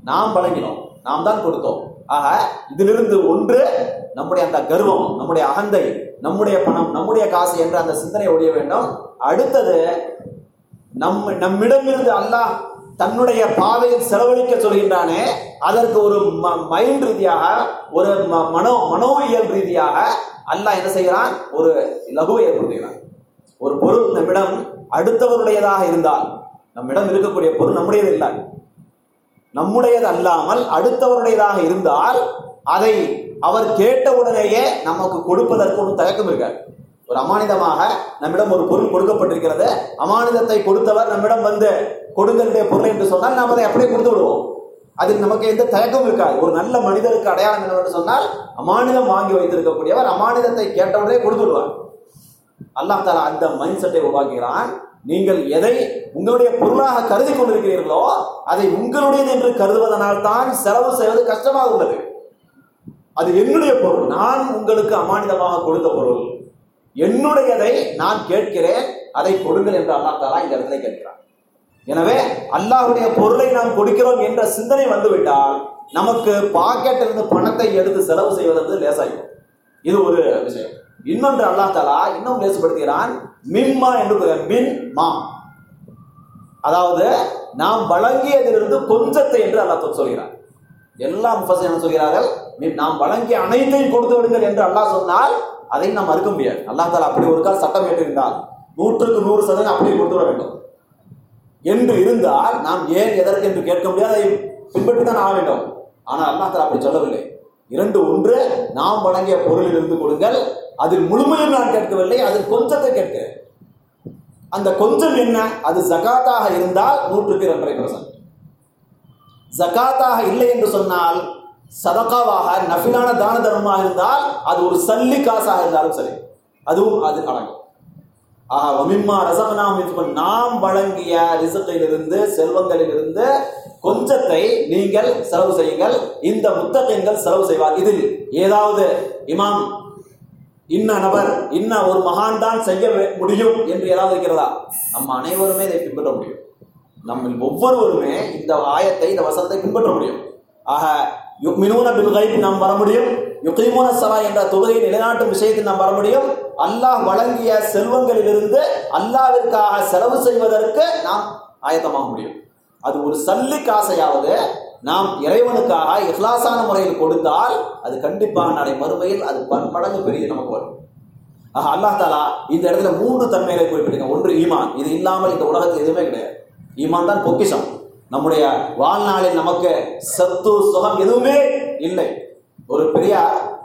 நாம் வழங்கினோம். நாம் தான் கொடுத்தோம். ஆக இதிலிருந்து ஒன்று நம்முடைய அந்த கர்வம் நம்முடைய அகந்தை நம்முடைய பணம் நம்முடைய காசு என்ற அந்த சிந்தனை ஒழிய வேண்டும். அடுத்தது நம் நம்மிடமிருந்து அல்லாஹ் தன்னுடைய பாதையில் செலவழிக்க சொல்கின்றானே அதற்கு ஒரு மைண்ட் ரீதியாக ஒரு ம- மனோ மனோவியல் ரீதியாக அல்லாஹ் என்ன செய்கிறான்? ஒரு லகுவை ஏற்படுத்துகிறான். ஒரு பொருள் நம்மிடம் அடுத்தவருடையதாக இருந்தால் நம்மிடம் இருக்கக்கூடிய பொருள் நம்முடையது இல்லை. நம்முடையது அல்லாமல் அடுத்தவருடையதாக இருந்தால் அதை அவர் கேட்டவுடனேயே நமக்கு கொடுப்பதற்கு ஒரு தயக்கம் இருக்காது. ஒரு அமானிதமாக நம்மிடம் ஒரு பொருள் கொடுக்கப்பட்டிருக்கிறது. அமானிதத்தை கொடுத்தவர் நம்மிடம் வந்து கொடுங்களுடைய பொருள் என்று சொன்னால் நாம் அதை அப்படியே கொடுத்து விடுவோம். அதில் நமக்கு எந்த தயக்கமும் இருக்காது. ஒரு நல்ல மனிதருக்கு அடையாளம் என்னவென்று சொன்னால் அமானிதம் வாங்கி வைத்திருக்கக்கூடியவர் அமானிதத்தை கேட்டவுடனே கொடுத்து விடுவார். அல்லாஹ் தாலா அந்த மைண்ட் செட்டை உருவாக்குகிறான். நீங்கள் எதை உங்களுடைய பொருளாக கருதி கொண்டிருக்கிறீர்களோ அதை உங்களுடையது என்று கருதுவதனால் தான் செலவு செய்வது கஷ்டமாக உள்ளது. அது என்னுடைய பொருள். நான் உங்களுக்கு அமானிதமாக கொடுத்த பொருள். என்னுடையதை நான் கேட்கிறேன். அதை கொடுங்கள் என்று அல்லாஹ் தாலா இந்த இடத்துல கேட்கிறான். எனவே அல்லாஹுடைய பொருளை நாம் கொடுக்கிறோம் என்ற சிந்தனை வந்துவிட்டால் நமக்கு பாக்கெட்டில் இருந்து பணத்தை எடுத்து செலவு செய்வதற்கு லேசாகும் இது ஒரு விஷயம். இன்னொன்று அல்லாஹ் தாலா இன்னும் லேசுபடுத்துகிறான். மிம்மா என்று கூறுகிறார். மின் மா. அதாவது நாம் வழங்கியதிலிருந்து கொஞ்சத்தை என்று அல்லாஹ் சொல்கிறார். எல்லா முஃபஸிர் என்ன சொல்கிறார்கள்? நாம் வழங்கிய அனைத்தையும் கொடுத்து விடுங்கள் என்று அல்லாஹ் சொன்னால் அதை நாம் மறுக்க முடியாது. அல்லாஹ் தாலா அப்படி ஒரு கால் சட்டம் ஏற்றிருந்தால் நூற்றுக்கு நூறு சதவீதம் அப்படியே கொடுத்து விட வேண்டும். என்று இருந்தால் நாம் ஏன் எதற்கு என்று கேட்க முடியாது அதை பின்பற்றி தான் ஆக வேண்டும். ஆனால் அல்லாஹ் தஆலா அப்படி சொல்லவில்லை. இரண்டு ஒன்று நாம் வழங்கிய பொருளில் இருந்து கொடுங்கள். அதில் முழுமையும் நான் கேட்கவில்லை அதில் கொஞ்சத்தை கேட்கிறேன். அந்த கொஞ்சம் என்ன? அது ஜகாத்தாக இருந்தால் நூற்றுக்கு இரண்டரை பர்சன்ட். ஜகாத்தாக இல்லை என்று சொன்னால் சதகாவாக நஃபிலான தான தர்மமாக இருந்தால் அது ஒரு சல்லி காசாக இருந்தாலும் சரி. அதுவும் அது அடங்கும். ஆஹா வமிம்மா ரசகனாம் நாம் வழங்கிய ரிசத்திலிருந்து செல்வங்களிலிருந்து கொஞ்சத்தை நீங்கள் செலவு செய்யுங்கள். இந்த முத்தகைகள் செலவு செய்வார். இதில் ஏதாவது இமாம் இன்ன நபர் இன்ன ஒரு மகான் தான் செய்ய முடியும் என்று ஏதாவது இருக்கிறதா? நம்ம அனைவருமே இதை பின்பற்ற முடியும். நம்ம ஒவ்வொருவருமே இந்த ஆயத்தை இந்த வசனத்தை பின்பற்ற முடியும். ஆக யுக்மினூன பில் நாம் வர முடியும். யுகைமூன சலா என்ற தொழுகை நிலைநாட்டும் விஷயத்தில் நாம் வர முடியும். அல்லாஹ் வழங்கிய செல்வங்களிலிருந்து அல்லாவிற்காக செலவு செய்வதற்கு நாம் ஆயத்தமாக முடியும். அது ஒரு சல்லி காசையாவது நாம் இறைவனுக்காக இஹ்லாசான முறையில் கொடுத்தால் அது கண்டிப்பாக நாளை மறுமையில் அது பன்மடங்கு பெரிய நமக்கு வரும். ஆக அல்லாஹ் தாலா இந்த இடத்துல மூன்று தன்மைகளை குறிப்பிட்டிருக்க ஒன்று ஈமான். இது இல்லாமல் இந்த உலகத்தில் எதுவுமே கிடையாது. ஈமான் தான் பொக்கிஷம். நம்முடைய வாழ்நாளில் நமக்கு சத்து சுகம் எதுவுமே இல்லை. ஒரு பெரிய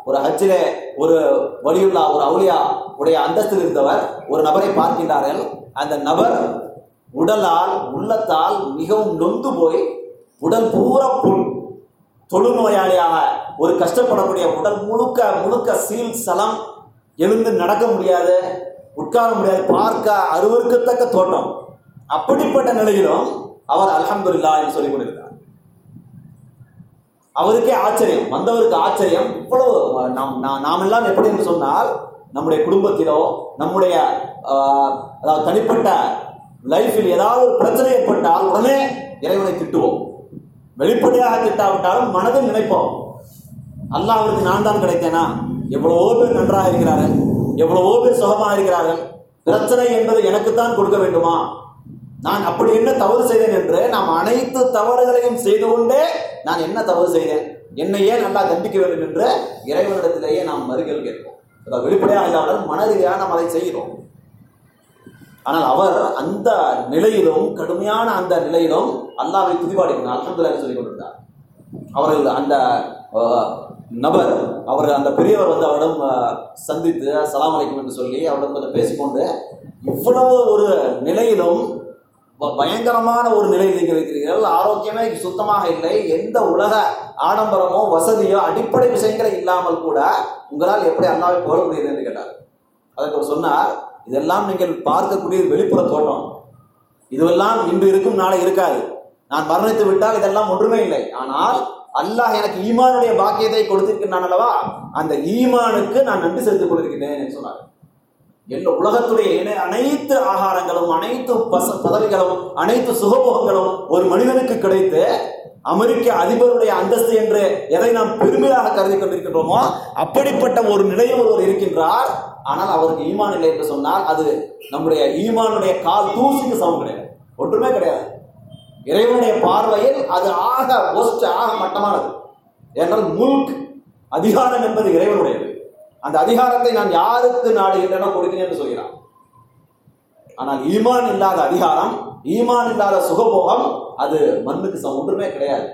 ஒரு ஹஜ்ஜிலே ஒரு வலியுல்லா ஒரு அவுளியா உடைய அந்தஸ்தில் இருந்தவர் ஒரு நபரை பார்க்கின்றார்கள். அந்த நபர் உடலால் உள்ளத்தால் மிகவும் நொந்து போய் உடல் பூரா புண். தொழுநோயாளியாக ஒரு கஷ்டப்படக்கூடிய உடல் முழுக்க முழுக்க சீல் சலம் எழுந்து நடக்க முடியாது உட்கார முடியாது பார்க்க அருவருக்கத்தக்க தோட்டம். அப்படிப்பட்ட நிலையிலும் அவர் அல்ஹம்துலில்லாஹ் என்று சொல்லிக் கொண்டிருக்கிறார். அவருக்கே ஆச்சரியம். வந்தவருக்கு ஆச்சரியம். இவ்வளவு நாம் நாம் எல்லாம் எப்படி என்று சொன்னால் நம்முடைய குடும்பத்திலோ நம்முடைய அதாவது தனிப்பட்ட லைஃபில் ஏதாவது ஒரு பிரச்சனை ஏற்பட்டால் உடனே இறைவனை திட்டுவோம். வெளிப்படையாக திட்டாவிட்டாலும் மனதில் நினைப்போம். அல்லாஹ் அவருக்கு நான் தான் கிடைத்தேனா? எவ்வளவோ பேர் நன்றாக இருக்கிறார்கள். எவ்வளவோ பேர் சுகமாக இருக்கிறார்கள். பிரச்சனை என்பது எனக்குத்தான் கொடுக்க வேண்டுமா? நான் அப்படி என்ன தவறு செய்தேன் என்று நாம் அனைத்து தவறுகளையும் செய்து கொண்டே நான் என்ன தவறு செய்தேன்? என்னை ஏன் நல்லா தண்டிக்க வேண்டும் என்று இறைவனிடத்திலேயே நாம் மறுகள் கேட்போம். வெளிப்படையாக இல்லாமல் மனதிலேயே நாம் அதை செய்கிறோம். ஆனால் அவர் அந்த நிலையிலும் கடுமையான அந்த நிலையிலும் அல்லாவை துதிபாடினார். அல்ஹம்துலில்லாஹ் சொல்லிக் கொண்டிருந்தார் அவர்கள் அந்த நபர் அவர் அந்த பெரியவர் வந்து அவரிடம் சந்தித்து சலாம் அலைக்கும் என்று சொல்லி அவரிடம் கொஞ்சம் பேசிக்கொண்டு இவ்வளவு ஒரு நிலையிலும் ப- பயங்கரமான ஒரு நிலையில் நீங்கள் இருக்கிறீர்கள் ஆரோக்கியமே சுத்தமாக இல்லை. எந்த உலக ஆடம்பரமோ வசதியோ அடிப்படை விஷயங்களே இல்லாமல் கூட உங்களால் எப்படி அண்ணாவை புகழ முடியுது? என்று கேட்டார். அதற்கு அவர் சொன்னார் இதெல்லாம் நீங்கள் பார்க்கக்கூடிய வெளிப்புற தோட்டம் இதுவெல்லாம் இன்று இருக்கும் நாளை இருக்காது. நான் மரணித்து விட்டால் இதெல்லாம் ஒன்றுமே இல்லை. ஆனால் அல்லாஹ் எனக்கு ஈமானுடைய பாக்கியத்தை கொடுத்திருக்கிறான் அல்லவா? அந்த ஈமானுக்கு நான் நன்றி செலுத்திக் கொண்டிருக்கிறேன் சொன்னார். எல்லா உலகத்துடைய அனைத்து ஆகாரங்களும் அனைத்து பச பதவிகளும் அனைத்து சுகபோகங்களும் ஒரு மனிதனுக்கு கிடைத்து அமெரிக்க அதிபருடைய அந்தஸ்து என்று எதை நாம் பெருமையாக கருதி கொண்டிருக்கின்றோமோ அப்படிப்பட்ட ஒரு நிலையில் ஒருவர் இருக்கின்றார். ஆனால் அவருக்கு ஈமான் இல்லை என்று சொன்னால் அது நம்முடைய ஈமானுடைய கால் தூசிக்கு சமம் கிடையாது. ஒன்றுமே கிடையாது. இறைவனுடைய பார்வையில் அது ஆக ஒஸ்ட் ஆக மட்டமானது. என்றால் முல்க் அதிகாரம் என்பது இறைவனுடையது. அந்த அதிகாரத்தை நான் யாருக்கு நாடுகின்றனோ கொடுக்கிறேன் என்று சொல்கிறான். ஆனால் ஈமான் இல்லாத அதிகாரம் ஈமான் இல்லாத சுகபோகம் அது மண்ணுக்கு சமம். ஒன்றுமே கிடையாது.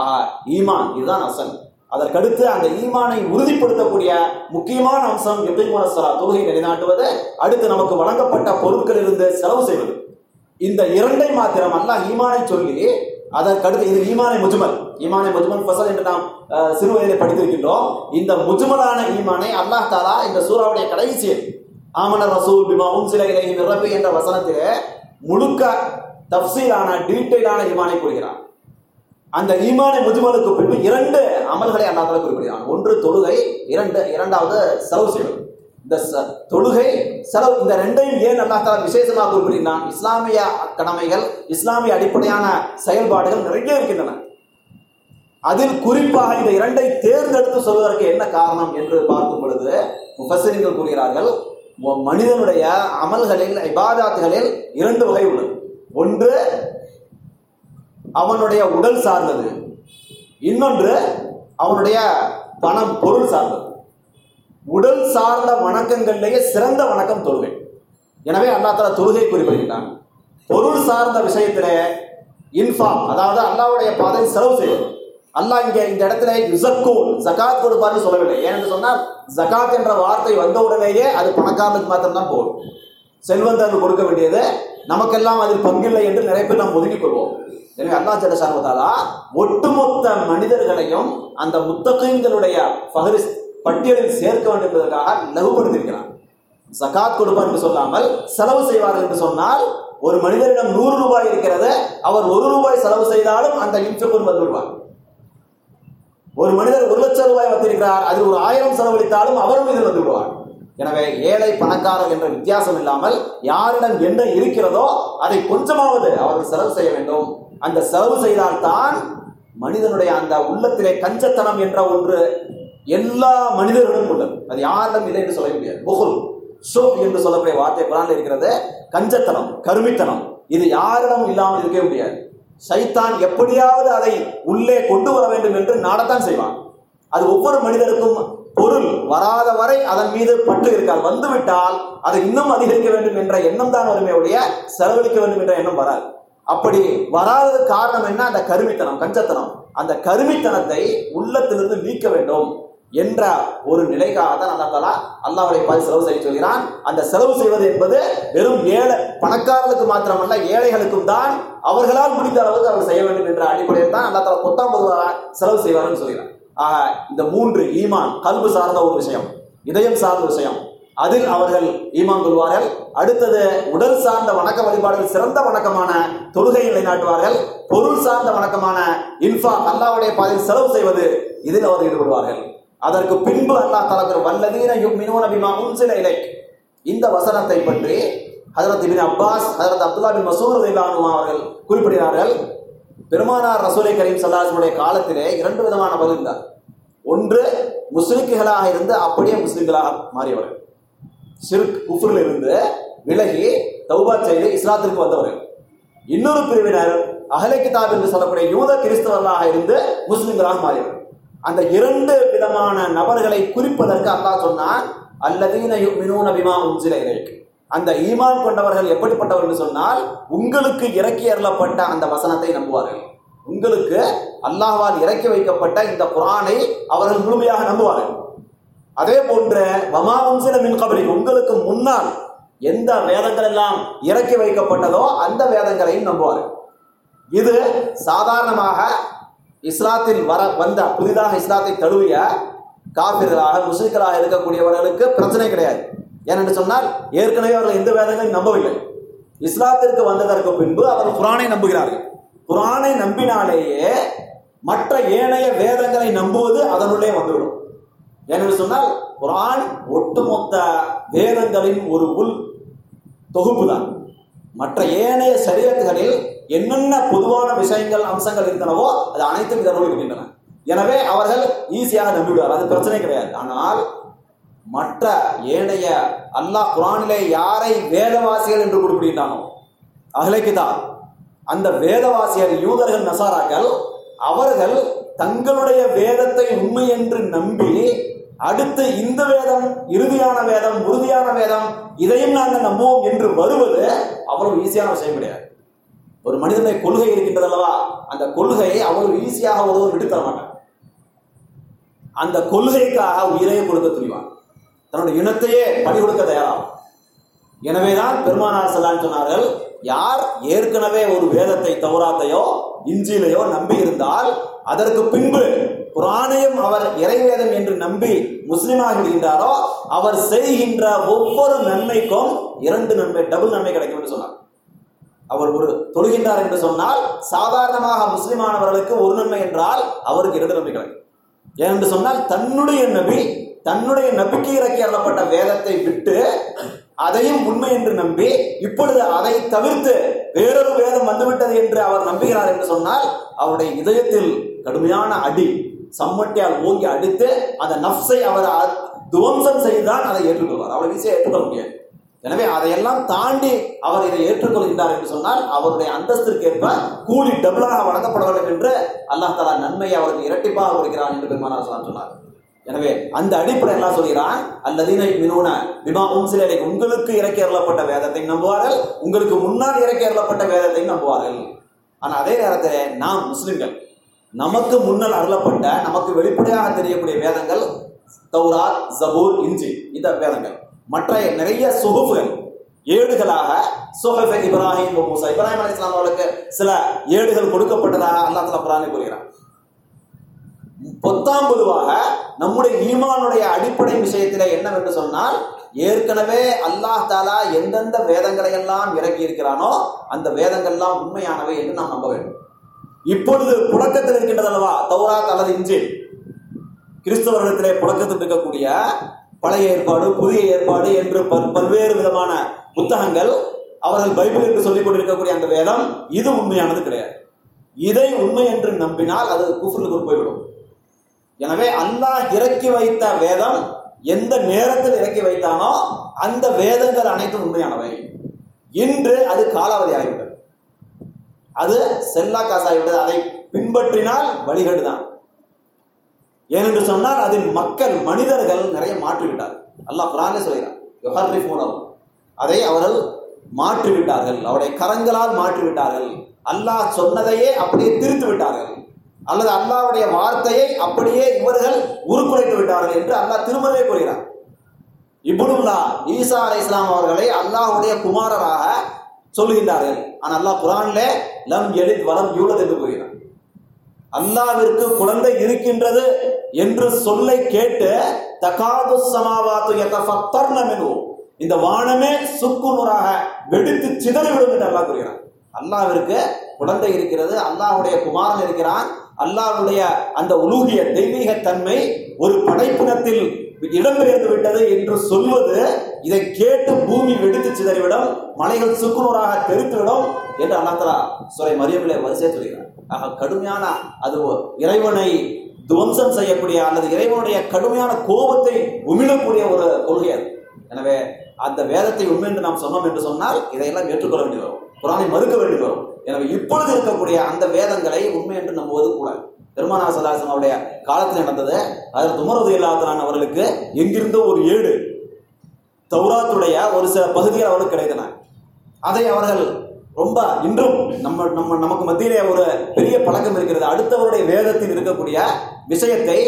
ஆஹா ஈமான் இதுதான் அசல். அதற்கடுத்து அந்த ஈமானை உறுதிப்படுத்தக்கூடிய முக்கியமான அம்சம் எப்படி சலா தொழுகை நிலைநாட்டுவது. அடுத்து நமக்கு வழங்கப்பட்ட பொருட்களிலிருந்து செலவு செய்வது. இந்த இரண்டை மாத்திரம் அல்லாஹ் ஈமானை சொல்லி அதற்கடுத்து இது ஈமானை முஜ்மல். ஈமானை முஜ்மல் ஃபசல் என்று நாம் அஹ், சிறு படித்திருக்கின்றோம். இந்த முஜ்மலான ஈமானை அல்லாஹ் தாலா இந்த சூறாவுடைய கடைசியில் ஆமன ரசூல் பிமா உன்சில இலைஹி மின் என்ற வசனத்திலே முழுக்க தப்சீலான டீட்டெயிலான ஈமானை கூறுகிறான் அந்த ஈமானை முதுமலுக்கு பின்பு இரண்டு அமல்களை அல்லாஹ் குறிப்பிடுகிறார் குறிப்பிடுகிறான். ஒன்று தொழுகை இரண்டு இரண்டாவது செலவு செய்வது. இந்த ச- தொழுகை செலவு இந்த ரெண்டையும் ஏன் அல்லாஹ் விசேஷமாக குறிப்பிடுகிறான் இஸ்லாமிய கடமைகள் இஸ்லாமிய அடிப்படையான செயல்பாடுகள் நிறைய இருக்கின்றன. அதில் குறிப்பாக இந்த இரண்டை தேர்ந்தெடுத்து சொல்வதற்கு என்ன காரணம் என்று பார்க்கும் பொழுது முஃபசரிகள் கூறுகிறார்கள் மனிதனுடைய அமல்களில் இபாதாத்துகளில் இரண்டு வகை உள்ளது. ஒன்று அவனுடைய உடல் சார்ந்தது. இன்னொன்று அவனுடைய பணம் பொருள் சார்ந்தது. உடல் சார்ந்த வணக்கங்கள்லேயே சிறந்த வணக்கம் தொழுகை. எனவே அல்லா தலா தொழுகை குறிப்பிடுகின்றான். பொருள் சார்ந்த விஷயத்திலே இன்ஃபார்ம் அதாவது அல்லாவுடைய பாதை செலவு செய்வது. அல்லாஹ் இங்கே இந்த இடத்துல யுசக்கூன் ஜகாத் கொடுப்பார்னு சொல்லவில்லை. ஏன்னு சொன்னால் ஜகாத் என்ற வார்த்தை வந்தவுடனேயே அது பணக்காரனுக்கு மாத்திரம்தான் போகும் செல்வந்தர் கொடுக்க வேண்டியது நமக்கெல்லாம் அதில் பங்கில்லை என்று நிறைய பேர் நாம் ஒதுக்கி கொள்வோம். எனவே அல்லாஹ் ஜலசாரவதாலா ஒட்டுமொத்த மனிதர்களையும் அந்த முத்தகங்களுடைய ஃபஹரிஸ் பட்டியலில் சேர்க்க வேண்டும் என்பதற்காக லகுபடுத்தியிருக்கிறான் சகாத் கொடுப்பார் என்று சொல்லாமல் செலவு செய்வார் என்று சொன்னால் ஒரு மனிதரிடம் நூறு ரூபாய் இருக்கிறது அவர் ஒரு ரூபாய் செலவு செய்தாலும் அந்த இன்ஃபிகுன் வந்து விடுவார். ஒரு மனிதர் ஒரு லட்சம் ரூபாய் வந்திருக்கிறார் அதில் ஒரு ஆயிரம் செலவழித்தாலும் அவரும் இதில் வந்து விடுவார். எனவே ஏழை பணக்காரர் என்ற வித்தியாசம் இல்லாமல் யாரிடம் என்ன இருக்கிறதோ அதை கொஞ்சமாவது அவர்கள் செலவு செய்ய வேண்டும். அந்த செலவு செய்தால்தான் மனிதனுடைய அந்த உள்ளத்திலே கஞ்சத்தனம் என்ற ஒன்று எல்லா மனிதர்களிடம் உள்ளது. அது யாரிடம் இல்லை என்று சொல்ல முடியாது. புகுல் சோ என்று சொல்லக்கூடிய வார்த்தை குரான் இருக்கிறது. கஞ்சத்தனம் கருமித்தனம் இது யாரிடம் இல்லாமல் இருக்கவே முடியாது. சைத்தான் எப்படியாவது அதை உள்ளே கொண்டு வர வேண்டும் என்று நாடத்தான் செய்வான். அது ஒவ்வொரு மனிதருக்கும் பொருள் வராத வரை அதன் மீது பற்று இருக்காது. வந்துவிட்டால் அதை இன்னும் அதிகரிக்க வேண்டும் என்ற எண்ணம் தான் வருமே உடைய செலவழிக்க வேண்டும் என்ற எண்ணம் வராது. அப்படி வராததுக்கு காரணம் என்ன? அந்த கருமித்தனம் கஞ்சத்தனம். அந்த கருமித்தனத்தை உள்ளத்திலிருந்து நீக்க வேண்டும் என்ற ஒரு நிலைக்காக தான் அல்லா தலா அல்லாவுடைய பாதி செலவு செய்ய சொல்கிறான். அந்த செலவு செய்வது என்பது வெறும் ஏழை பணக்காரர்களுக்கு மாத்திரமல்ல ஏழைகளுக்கும் தான் அவர்களால் முடிந்த அளவுக்கு அவர் செய்ய வேண்டும் என்ற அடிப்படையில் தான் அல்லா தலா பொத்தாம் பொதுவாக செலவு செய்வார்னு சொல்கிறான். ஆக இந்த மூன்று ஈமான் கல்வி சார்ந்த ஒரு விஷயம் இதயம் சார்ந்த விஷயம் அதில் அவர்கள் ஈமான் கொள்வார்கள். அடுத்தது உடல் சார்ந்த வணக்க வழிபாடுகள் சிறந்த வணக்கமான தொழுகை நிலைநாட்டுவார்கள். பொருள் சார்ந்த வணக்கமான இன்ஃபா அல்லாவுடைய பாதையில் செலவு செய்வது இதில் அவர்கள் ஈடுபடுவார்கள். அதற்கு பின்பு அல்லாஹ் தலக்கிற வல்லதீன யுமினூன பிமா உன்சில இலை இந்த வசனத்தை பற்றி ஹதரத் இபின் அப்பாஸ் ஹதரத் அப்துல்லா பின் மசூர் அவர்கள் குறிப்பிடுகிறார்கள். பெருமானார் ரசூலை கரீம் சல்லாசனுடைய காலத்திலே இரண்டு விதமான பதில் இருந்தார். ஒன்று முஸ்லிம்களாக இருந்து அப்படியே முஸ்லிம்களாக மாறியவர்கள். சிறுக் குஃபரில் இருந்து விலகி தௌபா செய்து இஸ்லாத்திற்கு வந்தவர்கள். இன்னொரு பிரிவினர் அகலை கிதாப் என்று சொல்லக்கூடிய யூத கிறிஸ்தவர்களாக இருந்து முஸ்லிம்களாக மாறியவர்கள் அந்த இரண்டு விதமான நபர்களை குறிப்பதற்கு அல்லாஹ் சொன்னான் அல்லதீன யுமினூன பிமா உன்சில இலைக். அந்த ஈமான் கொண்டவர்கள் எப்படிப்பட்டவர்கள் என்று சொன்னால் உங்களுக்கு இறக்கி அருளப்பட்ட அந்த வசனத்தை நம்புவார்கள். உங்களுக்கு அல்லாஹால் இறக்கி வைக்கப்பட்ட இந்த குரானை அவர்கள் முழுமையாக நம்புவார்கள். அதே போன்ற வமாவும் சில மின்கபடி உங்களுக்கு முன்னால் எந்த வேதங்கள் எல்லாம் இறக்கி வைக்கப்பட்டதோ அந்த வேதங்களையும் நம்புவார்கள். இது சாதாரணமாக இஸ்லாத்தில் வர வந்த புதிதாக இஸ்லாத்தை தழுவிய காபிர்களாக முஸ்லிக்களாக இருக்கக்கூடியவர்களுக்கு பிரச்சனை கிடையாது. ஏனென்று சொன்னால் ஏற்கனவே அவர்கள் எந்த வேதங்களையும் நம்பவில்லை. இஸ்லாத்திற்கு வந்ததற்கு பின்பு அவர்கள் குரானை நம்புகிறார்கள். குரானை நம்பினாலேயே மற்ற ஏனைய வேதங்களை நம்புவது அதனுள்ளே வந்துவிடும். என்று சொன்னால் குரான் ஒட்டுமொத்த வேதங்களின் ஒரு உள் தொகுப்பு தான் மற்ற ஏனைய சரீரத்துகளில் என்னென்ன பொதுவான விஷயங்கள் அம்சங்கள் இருந்தனவோ அது அனைத்தும் இதனோடு இருக்கின்றன. எனவே அவர்கள் ஈஸியாக நம்பிவிடுவார் அது பிரச்சனை கிடையாது. ஆனால் மற்ற ஏனைய அல்லாஹ் குரானிலே யாரை வேதவாசிகள் என்று குறிப்பிடுகிறானோ அகலைக்குதான் அந்த வேதவாசியர் யூதர்கள் நசாராக்கள் அவர்கள் தங்களுடைய வேதத்தை உண்மை என்று நம்பி அடுத்து இந்த வேதம் இறுதியான வேதம் உறுதியான வேதம் இதையும் நாங்கள் நம்புவோம் என்று வருவது அவ்வளவு ஈஸியான விஷயம் கிடையாது. ஒரு மனிதனுடைய கொள்கை இருக்கின்றது அல்லவா? அந்த கொள்கையை அவ்வளவு ஈஸியாக ஒருவர் விட்டு தர அந்த கொள்கைக்காக உயிரையே கொடுக்க துணிவான் தன்னுடைய இனத்தையே பணி கொடுக்க தயாராகும் எனவேதான் பெருமானார் செல்லான் சொன்னார்கள் யார் ஏற்கனவே ஒரு வேதத்தை தௌராத்தையோ இஞ்சிலையோ நம்பி இருந்தால் அதற்கு பின்பு குரானையும் அவர் இறைவேதம் என்று நம்பி முஸ்லிமாக இருக்கின்றாரோ அவர் செய்கின்ற ஒவ்வொரு நன்மைக்கும் இரண்டு நன்மை டபுள் நன்மை கிடைக்கும் என்று சொன்னார். அவர் ஒரு தொழுகின்றார் என்று சொன்னால் சாதாரணமாக முஸ்லிமானவர்களுக்கு ஒரு நன்மை என்றால் அவருக்கு இரண்டு நன்மை கிடைக்கும். ஏனென்று சொன்னால் தன்னுடைய நபி தன்னுடைய நம்பிக்கை இறக்கி அருளப்பட்ட வேதத்தை விட்டு அதையும் உண்மை என்று நம்பி இப்பொழுது அதை தவிர்த்து வேறொரு வேதம் வந்துவிட்டது என்று அவர் நம்புகிறார் என்று சொன்னால் அவருடைய இதயத்தில் கடுமையான அடி சம்மட்டியால் ஓங்கி அடித்து அந்த நஃப்ஸை அவர் அ- துவம்சம் செய்துதான் அதை ஏற்றுக்கொள்வார். அவரை ஈஸியாக ஏற்றுக்கொள்ள முடியாது. எனவே அதையெல்லாம் தாண்டி அவர் இதை ஏற்றுக்கொள்கின்றார் என்று சொன்னால் அவருடைய அந்தஸ்திற்கு ஏற்ப கூலி டபுளாக வழங்கப்பட வேண்டும் என்று அல்லாஹ் தலா நன்மையை அவருக்கு இரட்டிப்பாக கொடுக்கிறான் என்று பெருமானார் சொன்னார். எனவே அந்த அடிப்படை எல்லாம் சொல்கிறான் அல்லதீன மினூன விமா உம்சிலே உங்களுக்கு இறக்கி அருளப்பட்ட வேதத்தை நம்புவார்கள் உங்களுக்கு முன்னால் இறக்கி அருளப்பட்ட வேதத்தை நம்புவார்கள். ஆனால் அதே நேரத்தில் நாம் முஸ்லிம்கள் நமக்கு முன்னால் அருளப்பட்ட நமக்கு வெளிப்படையாக தெரியக்கூடிய வேதங்கள் தௌராத் ஜபூர் இஞ்சி இந்த வேதங்கள். மற்ற நிறைய சொகுப்புகள் ஏடுகளாக சுஹஃப் இப்ராஹிம் மூசா. இப்ராஹிம் அலைஹிஸ்ஸலாம் அவர்களுக்கு சில ஏடுகள் கொடுக்கப்பட்டதாக அல்லாஹ் தலா குர்ஆனில் கூறுகிறார். பொத்தாம் பொதுவாக நம்முடைய ஈமானுடைய அடிப்படை விஷயத்தில் என்னவென்று சொன்னால் ஏற்கனவே அல்லாஹ் தாலா எந்தெந்த வேதங்களை எல்லாம் இறக்கி இருக்கிறானோ அந்த வேதங்கள்லாம் உண்மையானவை என்று நாம் நம்ப வேண்டும். இப்பொழுது புழக்கத்தில் இருக்கின்றது அல்லவா தௌராத் அல்லது இஞ்சில். கிறிஸ்தவர்களிடத்திலே புழக்கத்தில் இருக்கக்கூடிய பழைய ஏற்பாடு புதிய ஏற்பாடு என்று பல்- பல்வேறு விதமான புத்தகங்கள் அவர்கள் பைபிள் என்று சொல்லிக் கொண்டிருக்கக்கூடிய அந்த வேதம் இது உண்மையானது கிடையாது. இதை உண்மை என்று நம்பினால் அது குஃபுருக்கு போய்விடும். எனவே அல்லாஹ் இறக்கி வைத்த வேதம் எந்த நேரத்தில் இறக்கி வைத்தானோ அந்த வேதங்கள் அனைத்தும் உண்மையானவை. இன்று அது காலாவதி ஆகிவிட்டது. அது செல்லா காசாகிவிட்டது அதை பின்பற்றினால் வழிகேடு தான் ஏனென்று சொன்னால் அதில் மக்கள் மனிதர்கள் நிறைய மாற்றிவிட்டார் அல்லாஹ் குரானே சொல்கிறார் யுஹர்ரிஃபூனஹு. அதை அவர்கள் மாற்றிவிட்டார்கள் அவருடைய கரங்களால் மாற்றிவிட்டார்கள் அல்லாஹ் சொன்னதையே அப்படியே திருத்து விட்டார்கள். அல்லது அல்லாவுடைய வார்த்தையை அப்படியே இவர்கள் உருக்குலைத்து விட்டார்கள் என்று அல்லாஹ் திருமலே கூறுகிறார் இப்னுல்லா ஈசா அலை இஸ்லாம் அவர்களை அல்லாஹுடைய குமாரராக சொல்லுகின்றார்கள். ஆனால் அல்லாஹ் குரானிலே லம் எலித் வலம் யூலத் என்று கூறுகிறார் அல்லாவிற்கு குழந்தை இருக்கின்றது என்று சொல்லை கேட்டு தகாது சமாவாத்து எத்தர்ணமெனு இந்த வானமே சுக்குநூறாக வெடித்து சிதறிவிடும் என்று அல்லாஹ் கூறுகிறான். அல்லாவிற்கு குழந்தை இருக்கிறது அல்லாவுடைய குமாரன் இருக்கிறான். அல்லாவுடைய அந்த உலூகிய தெய்வீக தன்மை ஒரு படைப்பினத்தில் இடம்பெயர்ந்து விட்டது என்று சொல்வது இதை கேட்டு பூமி வெடித்து சிதறிவிடும் மலைகள் சுக்குநூறாக தெரித்துவிடும் என்று அல்லாத்தலா சுரை மரியமிலே வரிசை சொல்கிறார் ஆக கடுமையான அது இறைவனை துவம்சம் செய்யக்கூடிய அல்லது இறைவனுடைய கடுமையான கோபத்தை உமிழக்கூடிய ஒரு கொள்கை அது. எனவே அந்த வேதத்தை உண்மை என்று நாம் சொன்னோம் என்று சொன்னால் இதையெல்லாம் ஏற்றுக்கொள்ள வேண்டி வரும். குரானை மறுக்க வேண்டி வரும். எனவே இப்பொழுது இருக்கக்கூடிய அந்த வேதங்களை உண்மை என்று நம்புவது கூடாது. பெருமானா சதாசன் அவருடைய காலத்தில் நடந்தது அதில் துமரது இல்லாதான் அவர்களுக்கு எங்கிருந்தோ ஒரு ஏடு தௌராத்துடைய ஒரு சில பகுதிகள் அவர்களுக்கு கிடைத்தன. அதை அவர்கள் ரொம்ப இன்றும் நம்ம நம்ம நமக்கு மத்தியிலே ஒரு பெரிய பழக்கம் இருக்கிறது. அடுத்தவருடைய வேதத்தில் இருக்கக்கூடிய விஷயத்தை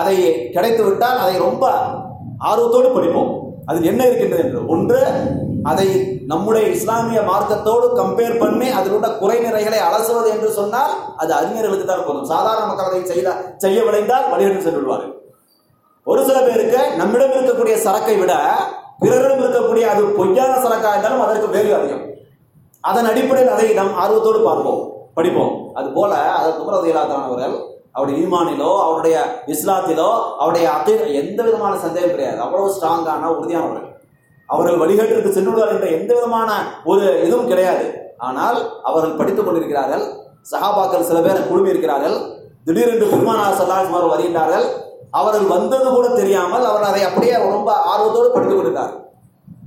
அதை கிடைத்து விட்டால் அதை ரொம்ப ஆர்வத்தோடு படிப்போம். அதில் என்ன இருக்கின்றது என்று. ஒன்று அதை நம்முடைய இஸ்லாமிய மார்க்கத்தோடு கம்பேர் பண்ணி அதில் உள்ள குறை நிறைகளை அலசுவது என்று சொன்னால் அது அறிஞர்களுக்கு தான் போதும். சாதாரண மக்கள் அதை செய்த செய்ய விளைந்தால் வழிகட்டு சென்று விடுவார்கள் ஒரு சில பேருக்கு நம்மிடம் இருக்கக்கூடிய சரக்கை விட பிறரிடம் இருக்கக்கூடிய அது பொய்யான சரக்கா இருந்தாலும் அதற்கு வேல்யூ அதிகம். அதன் அடிப்படையில் அதை நாம் ஆர்வத்தோடு பார்ப்போம் படிப்போம். அது போல அதற்கு துமரதியலாத்தானவர்கள் அவருடைய ஈமானிலோ அவருடைய இஸ்லாத்திலோ அவருடைய அத்தை எந்த விதமான சந்தேகம் கிடையாது. அவ்வளவு ஸ்ட்ராங்கான உறுதியானவர்கள். அவர்கள் வழிகாட்டிற்கு சென்று விடுவார் என்ற எந்த விதமான ஒரு இதுவும் கிடையாது. ஆனால் அவர்கள் படித்துக் கொண்டிருக்கிறார்கள். சஹாபாக்கள் சில பேர் குழுமி இருக்கிறார்கள் திடீரென்று பெருமானார் சல்லாஜ்மார் வருகின்றார்கள். அவர்கள் வந்தது கூட தெரியாமல் அவர்கள் அதை அப்படியே ரொம்ப ஆர்வத்தோடு படித்துக் கொண்டிருந்தார்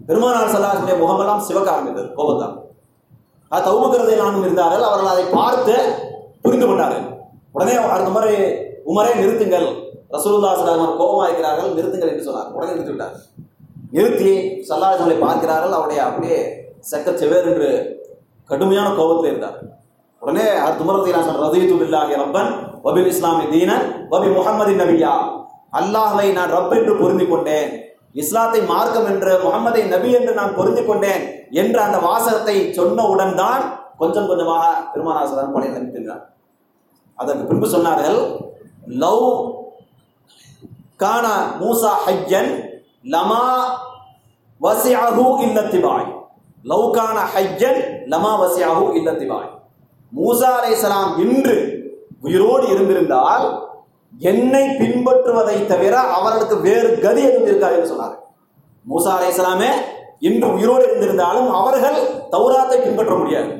பெருமானார் சல்லாஹுடைய முகமெல்லாம் சிவக்க ஆரம்பித்தது கோபத்தான் அது தௌமக்கிறதை நானும் இருந்தார்கள். அவர்கள் அதை பார்த்து புரிந்து கொண்டார்கள். உடனே அடுத்த முறை உமரே நிறுத்துங்கள். ரசூல்லா சலாமர் கோபமாக இருக்கிறார்கள் நிறுத்துங்கள் என்று சொன்னார். உடனே நிறுத்தி விட்டார் நிறுத்தி சல்லாஹலை பார்க்கிறார்கள். அவருடைய அப்படியே செக்க செவேர் என்று கடுமையான கோபத்தில் இருந்தார். உடனே துமரதீனாசன் ரதீது பில்லாஹி ரப்பன் வபில் இஸ்லாமி தீனன் வபி முகமது நபியா. அல்லாஹை நான் ரப் என்று புரிந்து கொண்டேன். இஸ்லாத்தை மார்க்கம் என்று முகமதை நபி என்று நான் புரிந்து கொண்டேன் என்ற அந்த வாசகத்தை சொன்னவுடன் தான் கொஞ்சம் கொஞ்சமாக பெருமானாசன் பணியில் அனுப்பினார் அதற்கு பின்பு சொன்னார்கள் லவ் கான மூசா ஹையன் லமா வசியாகு இல்லத்திபாய் லவ் ஹையன் லமா வசியாகு இல்லத்திபாய் மூசா அலைஹிஸ்ஸலாம் இன்று உயிரோடு இருந்திருந்தால் என்னை பின்பற்றுவதை தவிர அவர்களுக்கு வேறு கதி எதுவும் இருக்காது என்று சொன்னார். மூசா அலைஹிஸ்ஸலாமே இன்று உயிரோடு இருந்திருந்தாலும் அவர்கள் தௌராத்தை பின்பற்ற முடியாது.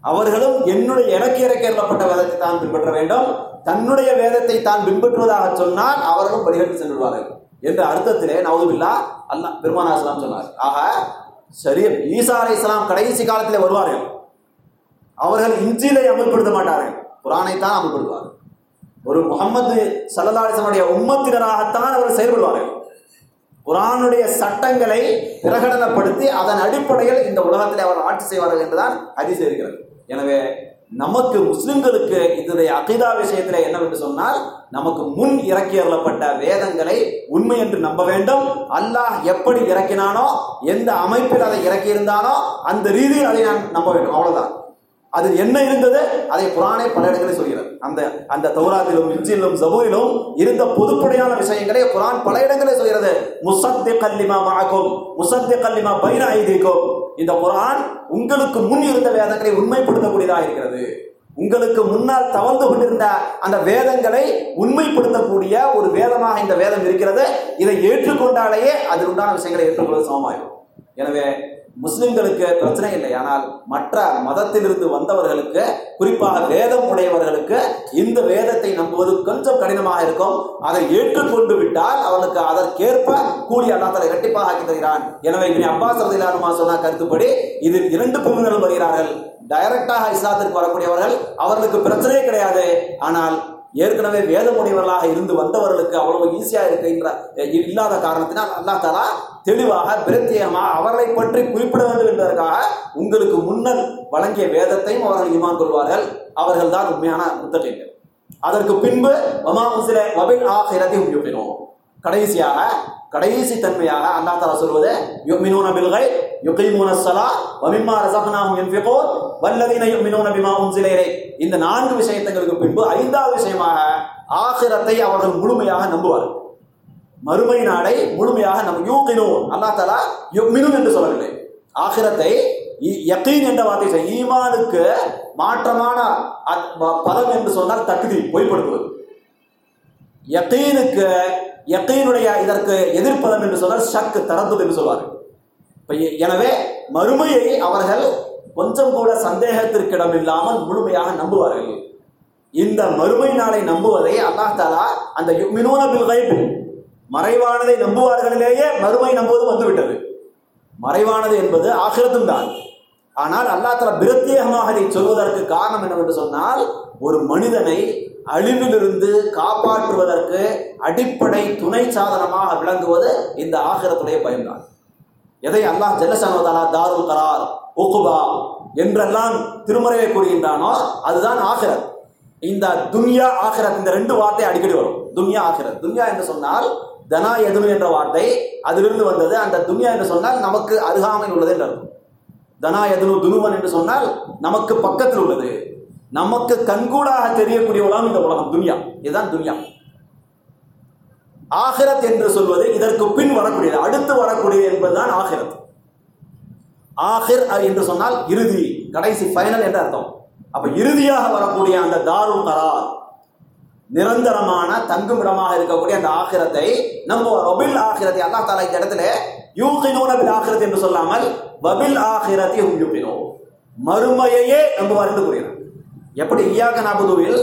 அவர்களும் என்னுடைய எனக்கு இறக்கி வேதத்தை தான் பின்பற்ற வேண்டும். தன்னுடைய வேதத்தை தான் பின்பற்றுவதாக சொன்னால் அவர்களும் வழிகட்டு சென்றுவார்கள் என்ற அர்த்தத்திலே நவதுபில்லா அல்லா பெருமானா இஸ்லாம் சொன்னார். ஆக சரி ஈசா அலை இஸ்லாம் கடைசி காலத்திலே வருவார்கள். அவர்கள் இஞ்சிலை அமல்படுத்த மாட்டார்கள். குரானை தான் அமல்படுத்துவார்கள். ஒரு முகமது சல்லல்லாசனுடைய உம்மத்தினராகத்தான் அவர்கள் செயல்படுவார்கள். குரானுடைய சட்டங்களை பிரகடனப்படுத்தி அதன் அடிப்படையில் இந்த உலகத்தில் அவர் ஆட்சி செய்வார்கள் என்றுதான் ஹதீஸ் இருக்கிறது எனவே நமக்கு முஸ்லிம்களுக்கு இதனுடைய அகிதா விஷயத்தில் என்னவென்று சொன்னால் நமக்கு முன் இறக்கி அருளப்பட்ட வேதங்களை உண்மை என்று நம்ப வேண்டும். அல்லாஹ் எப்படி இறக்கினானோ எந்த அமைப்பில் அதை இறக்கி இருந்தானோ அந்த ரீதியில் அதை நான் நம்ப வேண்டும். அவ்வளவுதான். அது என்ன இருந்தது? அதை புராணே பல இடங்களில் சொல்கிறது. அந்த அந்த தௌராத்திலும் இஞ்சிலும் ஜபூரிலும் இருந்த பொதுப்படையான விஷயங்களை குரான் பல இடங்களில் சொல்கிறது. முசத்தி கல்லிமா மாக்கும் முசத்தி கல்லிமா பைன ஐதிக்கும் இந்த குரான் உங்களுக்கு முன் இருந்த வேதங்களை உண்மைப்படுத்தக்கூடியதாக இருக்கிறது. உங்களுக்கு முன்னால் தவழ்ந்து கொண்டிருந்த அந்த வேதங்களை உண்மைப்படுத்தக்கூடிய ஒரு வேதமாக இந்த வேதம் இருக்கிறது. இதை ஏற்றுக்கொண்டாலேயே அதில் உண்டான விஷயங்களை ஏற்றுக்கொள்வது சமமாகும் எனவே முஸ்லிம்களுக்கு பிரச்சனை இல்லை. ஆனால் மற்ற மதத்திலிருந்து வந்தவர்களுக்கு குறிப்பாக வேதம் உடையவர்களுக்கு இந்த வேதத்தை நம்புவது கொஞ்சம் கடினமாக இருக்கும். அதை ஏற்றுக்கொண்டு விட்டால் அவர்களுக்கு அதற்கேற்ப கூலி அல்லாத்தலை இரட்டிப்பாக ஆக்கி தருகிறான். எனவே இனி அப்பாஸ் ரதிலானுமா சொன்ன கருத்துப்படி இதில் இரண்டு பிரிவினர்கள் வருகிறார்கள். டைரக்டாக இஸ்லாத்திற்கு வரக்கூடியவர்கள் அவர்களுக்கு பிரச்சனையே கிடையாது. ஆனால் ஏற்கனவே வேதமுடையவர்களாக இருந்து வந்தவர்களுக்கு அவ்வளவு ஈஸியாக இருக்கின்ற இல்லாத காரணத்தினால் அல்லா தாலா தெளிவாக பிரத்யேகமாக அவர்களை பற்றி குறிப்பிட வேண்டும் என்பதற்காக உங்களுக்கு முன்னர் வழங்கிய வேதத்தையும் அவர்கள் இமான் கொள்வார்கள். அவர்கள் தான் உண்மையான முத்தகைகள். அதற்கு பின்பு வமா முசில வபின் ஆகிரத்தை உபயோகிக்கிறோம் கடைசியாக கடைசி தன்மையாக அல்லா தஆலா சொல்வது யுமினூன பில் கைப் யுகீமூன ஸலா வ மிம்மா ரஸக்னாஹும் யன்ஃபிகூன் வல்லதீன யுமினூன பிமா உன்சில இந்த நான்கு விஷயத்தங்களுக்கு பின்பு ஐந்தாவது விஷயமாக ஆகிரத்தை அவர்கள் முழுமையாக நம்புவார்கள். மறுமை நாளை முழுமையாக நம் யூகினூன் அல்லா தஆலா யுமினும் என்று சொல்லவில்லை. ஆகிரத்தை இ- என்ற வார்த்தை ஈமானுக்கு மாற்றமான அத்- பதம் என்று சொன்னால் தகுதி பொய்ப்படுத்துவது. யக்கீனுக்கு யக்கையினுடைய இதற்கு எதிர்ப்பதம் என்று சொன்னால் ஷக் தரத்து என்று சொல்வார்கள். இப்போ எனவே மறுமையை அவர்கள் கொஞ்சம் கூட சந்தேகத்திற்கிடம் இல்லாமல் முழுமையாக நம்புவார்கள். இந்த மறுமை நாளை நம்புவதை அல்லாஹ் தாலா அந்த யுமினூன பில் மறைவானதை நம்புவார்களிலேயே மறுமை நம்புவது வந்துவிட்டது. மறைவானது என்பது ஆகிரத்தும் தான் ஆனால் அல்லாத்தல பிரத்யேகமாக இதை சொல்வதற்கு காரணம் என்னவென்று சொன்னால் ஒரு மனிதனை அழிவிலிருந்து காப்பாற்றுவதற்கு அடிப்படை துணை சாதனமாக விளங்குவது இந்த ஆகிரத்துடைய பயன்தான் எதை அல்லாஹ் ஜல்லசானவதாலா தாருல் கரார் உக்குபா என்றெல்லாம் திருமறையை கூறுகின்றானோ அதுதான் ஆகிரத். இந்த துன்யா ஆகிரத் இந்த ரெண்டு வார்த்தை அடிக்கடி வரும். துன்யா ஆகிரத். துன்யா என்று சொன்னால் தனா எதுனு என்ற வார்த்தை அதிலிருந்து வந்தது. அந்த துன்யா என்று சொன்னால் நமக்கு அருகாமையில் உள்ளது என்று அர்த்தம். தனா எதுனு துனுவன் என்று சொன்னால் நமக்கு பக்கத்தில் உள்ளது. நமக்கு கண்கூடாக தெரியக்கூடிய உலகம் இந்த உலகம் துனியா. இதுதான் துனியா. ஆகிரத் என்று சொல்வது இதற்கு பின் வரக்கூடியது அடுத்து வரக்கூடியது என்பதுதான் ஆகிரத். ஆகிர் என்று சொன்னால் இறுதி கடைசி ஃபைனல் என்று அர்த்தம். அப்ப இறுதியாக வரக்கூடிய அந்த தாரு கரார் நிரந்தரமான தங்குமிடமாக இருக்கக்கூடிய அந்த ஆகிரத்தை நம்ம ரொபில் ஆகிரத்தை அல்லா தாலா இந்த இடத்துல யூகினூன பில் ஆகிரத் என்று சொல்லாமல் வபில் ஆகிரத்தை ஹும் யூகினோ மறுமையையே நம்புவார் என்று கூறுகிறோம் எப்படி? ஈயாக நாபுதுவில்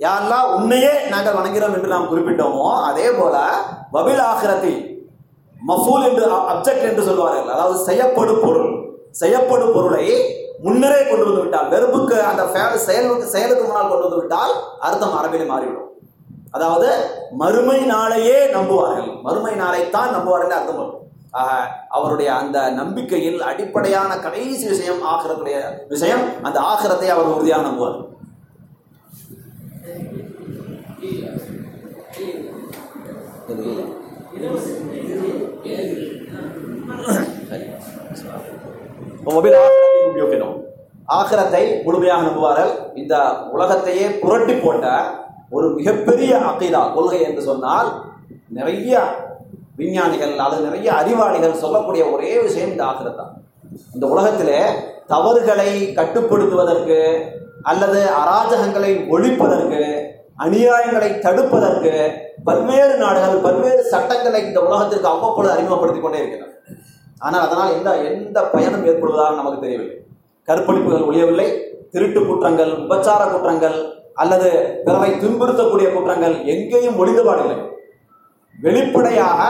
யாரெல்லாம் உன்னையே நாங்கள் வணங்குகிறோம் என்று நாம் குறிப்பிட்டோமோ அதே போல வபில் ஆகிரத்தை மஃபூல் என்று அப்ஜெக்ட் என்று சொல்வார்கள் அதாவது செய்யப்படும் பொருள். செய்யப்படும் பொருளை முன்னரே கொண்டு வந்து விட்டால் வெறுப்புக்கு அந்த செயல் செயலுக்கு செயலுக்கு முன்னால் கொண்டு வந்து விட்டால் அர்த்தம் அரபிலே மாறிவிடும். அதாவது மறுமை நாளையே நம்புவார்கள். மறுமை நாளைத்தான் நம்புவார்கள் அர்த்தம் வரும். அவருடைய அந்த நம்பிக்கையில் அடிப்படையான கடைசி விஷயம் ஆகிரத்துடைய விஷயம் அந்த ஆகிரத்தை அவர் உறுதியாக நம்புவார். ஆகிரத்தை முழுமையாக நம்புவார்கள். இந்த உலகத்தையே புரட்டி போட்ட ஒரு மிகப்பெரிய அகைதா கொள்கை என்று சொன்னால் நிறைய விஞ்ஞானிகள் அல்லது நிறைய அறிவாளிகள் சொல்லக்கூடிய ஒரே விஷயம் இந்த ஆகிரத் தான் இந்த உலகத்தில் தவறுகளை கட்டுப்படுத்துவதற்கு அல்லது அராஜகங்களை ஒழிப்பதற்கு அநியாயங்களை தடுப்பதற்கு பல்வேறு நாடுகள் பல்வேறு சட்டங்களை இந்த உலகத்திற்கு அவ்வப்பொழுது அறிமுகப்படுத்திக் கொண்டே இருக்கிறது ஆனால் அதனால் எந்த எந்த பயனும் ஏற்படுவதாக நமக்கு தெரியவில்லை. கற்பழிப்புகள் ஒழியவில்லை திருட்டு குற்றங்கள் உபச்சார குற்றங்கள் அல்லது பிறரை துன்புறுத்தக்கூடிய குற்றங்கள் எங்கேயும் ஒளிந்துபாடில்லை வெளிப்படையாக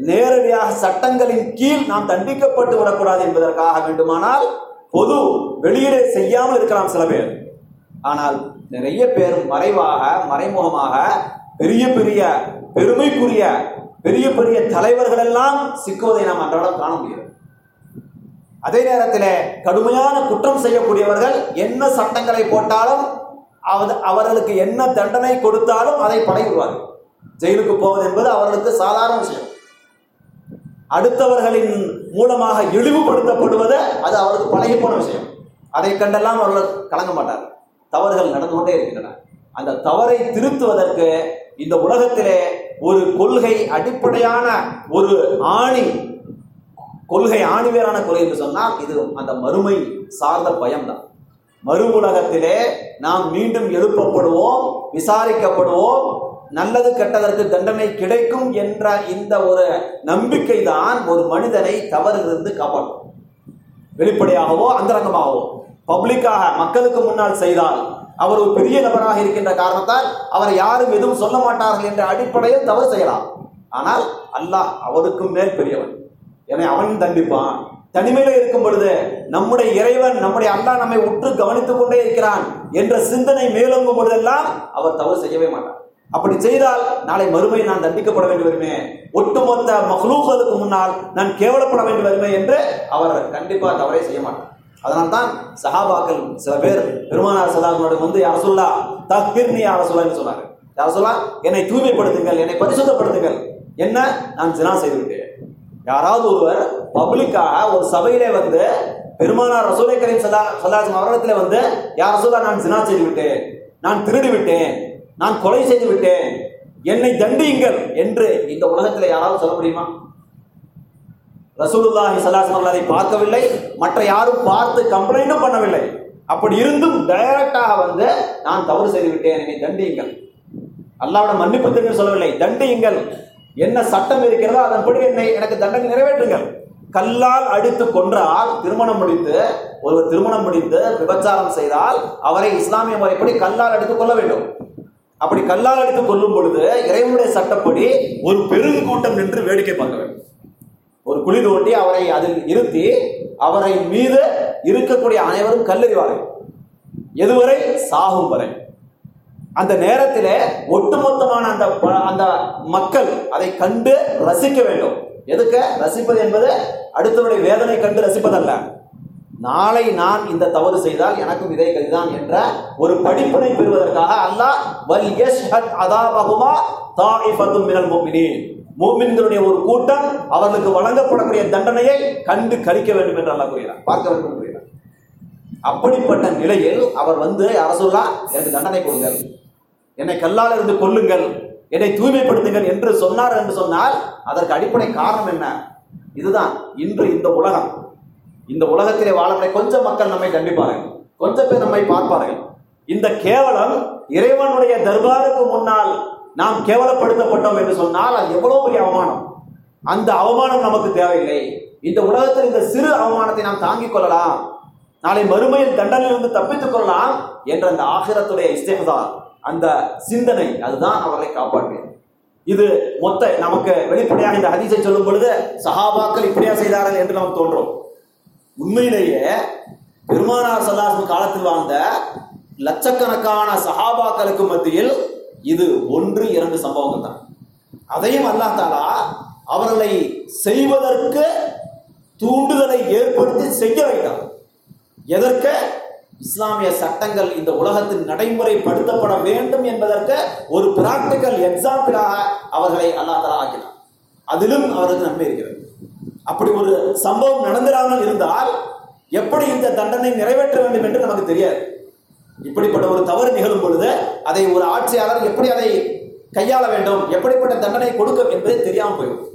நேரடியாக சட்டங்களின் கீழ் நாம் தண்டிக்கப்பட்டு விடக்கூடாது என்பதற்காக வேண்டுமானால் பொது வெளியீடு செய்யாமல் இருக்கலாம் சில பேர். ஆனால் நிறைய பேர் மறைவாக மறைமுகமாக பெரிய பெரிய பெருமைக்குரிய பெரிய பெரிய தலைவர்கள் எல்லாம் சிக்குவதை நாம் அன்றாடம் காண முடியும் அதே நேரத்தில் கடுமையான குற்றம் செய்யக்கூடியவர்கள் என்ன சட்டங்களை போட்டாலும் அவர்களுக்கு என்ன தண்டனை கொடுத்தாலும் அதை படைவிடுவார்கள் ஜெயிலுக்கு போவது என்பது அவர்களுக்கு சாதாரண விஷயம். அடுத்தவர்களின் மூலமாக இழிவுபடுத்தப்படுவது அது அவருக்கு பழகி போன விஷயம். அதை கண்டெல்லாம் அவர்கள் கலங்க மாட்டார் தவறுகள் நடந்து கொண்டே இருக்கின்றன. அந்த தவறை திருத்துவதற்கு இந்த உலகத்திலே ஒரு கொள்கை அடிப்படையான ஒரு ஆணி கொள்கை ஆணிவேரான கொலை என்று சொன்னால் இது அந்த மறுமை சார்ந்த பயம்தான். மறு உலகத்திலே நாம் மீண்டும் எழுப்பப்படுவோம் விசாரிக்கப்படுவோம் நல்லது கெட்டதற்கு தண்டனை கிடைக்கும் என்ற இந்த ஒரு நம்பிக்கை தான் ஒரு மனிதனை தவறிலிருந்து காப்பாற்றும். வெளிப்படையாகவோ அந்தரங்கமாகவோ. பப்ளிக்காக மக்களுக்கு முன்னால் செய்தால் அவர் ஒரு பெரிய நபராக இருக்கின்ற காரணத்தால் அவரை யாரும் எதுவும் சொல்ல மாட்டார்கள் என்ற அடிப்படையில் தவறு செய்யலாம். ஆனால் அல்லாஹ் அவருக்கும் மேல் பெரியவன். எனவே அவன் தண்டிப்பான். தனிமையில இருக்கும் பொழுது நம்முடைய இறைவன் நம்முடைய அல்லாஹ் நம்மை உற்று கவனித்துக் கொண்டே இருக்கிறான் என்ற சிந்தனை மேலோங்கும் பொழுதெல்லாம் அவர் தவறு செய்யவே மாட்டார். அப்படி செய்தால் நாளை மறுமை நான் தண்டிக்கப்பட வேண்டி வருமே? ஒட்டுமொத்த மஹ்லூக்களுக்கு முன்னால் நான் கேவலப்பட வேண்டி வருமே என்று அவர் கண்டிப்பாக தவறே செய்ய மாட்டார். அதனால்தான் சஹாபாக்கள் சில பேர் பெருமானார் சதாக்களோட வந்து அரசுல்லா தஹிர்னி அரசுல்லான்னு சொன்னாங்க யார் சொல்லா என்னை தூய்மைப்படுத்துங்கள் என்னை பரிசுத்தப்படுத்துங்கள். என்ன? நான் ஜினா செய்து விட்டேன். யாராவது ஒருவர் பப்ளிக்காக ஒரு சபையிலே வந்து பெருமானார் ரசூலை கரீம் சதா சல்லாசம் அவரிடத்துல வந்து யார் சொல்லா நான் ஜினா செய்து விட்டேன் நான் திருடி விட்டேன் நான் கொலை செய்து விட்டேன். என்னை தண்டியுங்கள் என்று இந்த உலகத்தில் யாராவது சொல்ல முடியுமா? ரசூலுல்லாஹி ஸல்லல்லாஹு அலைஹி அதை பார்க்கவில்லை. மற்ற யாரும் பார்த்து கம்ப்ளைண்டும் பண்ணவில்லை. அப்படி இருந்தும் டைரக்டாக வந்து நான் தவறு செய்து விட்டேன். என்னை தண்டியுங்கள். அல்லாவோட மன்னிப்பு தெரியும் சொல்லவில்லை. தண்டியுங்கள். என்ன சட்டம் இருக்கிறதோ அதன்படி என்னை எனக்கு தண்டனை நிறைவேற்றுங்கள். கல்லால் அடித்து கொன்றால் திருமணம் முடித்து ஒருவர் திருமணம் முடித்து விபச்சாரம் செய்தால் அவரை இஸ்லாமிய முறைப்படி கல்லால் அடித்து கொள்ள வேண்டும். அப்படி கல்லால் அடித்து கொள்ளும் பொழுது இறைவனுடைய சட்டப்படி ஒரு பெருங்கூட்டம் நின்று வேடிக்கை பார்க்க வேண்டும். ஒரு குழி தோண்டி அவரை அதில் இருத்தி அவரை மீது இருக்கக்கூடிய அனைவரும் கல்லறிவார்கள் எதுவரை? சாகும் வரை. அந்த நேரத்தில் ஒட்டுமொத்தமான அந்த அந்த மக்கள் அதை கண்டு ரசிக்க வேண்டும். எதுக்கு? ரசிப்பது என்பது அடுத்தவருடைய வேதனை கண்டு ரசிப்பதல்ல. நாளை நான் இந்த தவறு செய்தால் எனக்கும் இதே கதிதான் என்ற ஒரு படிப்பினை பெறுவதற்காக அல்லாஹ் வல் யஷ்ஹத் அதாபஹுமா தாயிஃபத்தும் மினல் முஃமினீன். மூமின்களுடைய ஒரு கூட்டம் அவர்களுக்கு வழங்கப்படக்கூடிய தண்டனையை கண்டு கழிக்க வேண்டும் என்று அல்லாஹ் கூறுகிறார் பார்க்க வேண்டும் கூறுகிறார் அப்படிப்பட்ட நிலையில் அவர் வந்து அரசுல்லா எனக்கு தண்டனை கொடுங்கள். என்னை கல்லால் இருந்து கொல்லுங்கள். என்னை தூய்மைப்படுத்துங்கள் என்று சொன்னார் என்று சொன்னால் அதற்கு அடிப்படை காரணம் என்ன? இதுதான். இன்று இந்த உலகம். இந்த உலகத்திலே வாழக்கூடிய கொஞ்சம் மக்கள் நம்மை கண்டிப்பார்கள். கொஞ்சம் பேர் நம்மை பார்ப்பார்கள். இந்த கேவலம் இறைவனுடைய தர்பாருக்கு முன்னால் நாம் கேவலப்படுத்தப்பட்டோம் என்று சொன்னால் அது எவ்வளவு பெரிய அவமானம். அந்த அவமானம் நமக்கு தேவையில்லை. இந்த உலகத்தில் இந்த சிறு அவமானத்தை நாம் தாங்கிக் கொள்ளலாம். நாளை மறுமையில் தண்டனையிலிருந்து தப்பித்துக் கொள்ளலாம் என்ற அந்த ஆகிரத்துடைய இஸ்திகதா அந்த சிந்தனை அதுதான் அவர்களை காப்பாற்றியது. இது மொத்த நமக்கு வெளிப்படையாக இந்த ஹதீஸை சொல்லும் பொழுது சஹாபாக்கள் இப்படியா செய்தார்கள் என்று நமக்கு தோன்றும். உண்மையிலேயே பெருமானார் சல்லாசம் காலத்தில் வாழ்ந்த லட்சக்கணக்கான சஹாபாக்களுக்கு மத்தியில் இது ஒன்று இரண்டு சம்பவங்கள் தான். அதையும் அல்லாஹ் தாலா அவர்களை செய்வதற்கு தூண்டுதலை ஏற்படுத்தி செய்ய வைத்தார். எதற்கு? இஸ்லாமிய சட்டங்கள் இந்த உலகத்தில் நடைமுறைப்படுத்தப்பட வேண்டும் என்பதற்கு ஒரு பிராக்டிக்கல் எக்ஸாம்பிளாக அவர்களை அல்லாஹ் தலா ஆக்கினார். அதிலும் அவருக்கு நன்மை இருக்கிறது. அப்படி ஒரு சம்பவம் நடந்திராமல் இருந்தால் எப்படி இந்த தண்டனை நிறைவேற்ற வேண்டும் என்று நமக்கு தெரியாது இப்படிப்பட்ட ஒரு தவறு நிகழும் பொழுது அதை ஒரு ஆட்சியாளர் எப்படி அதை கையாள வேண்டும் எப்படிப்பட்ட தண்டனை கொடுக்க என்பது தெரியாமல் போயிடும்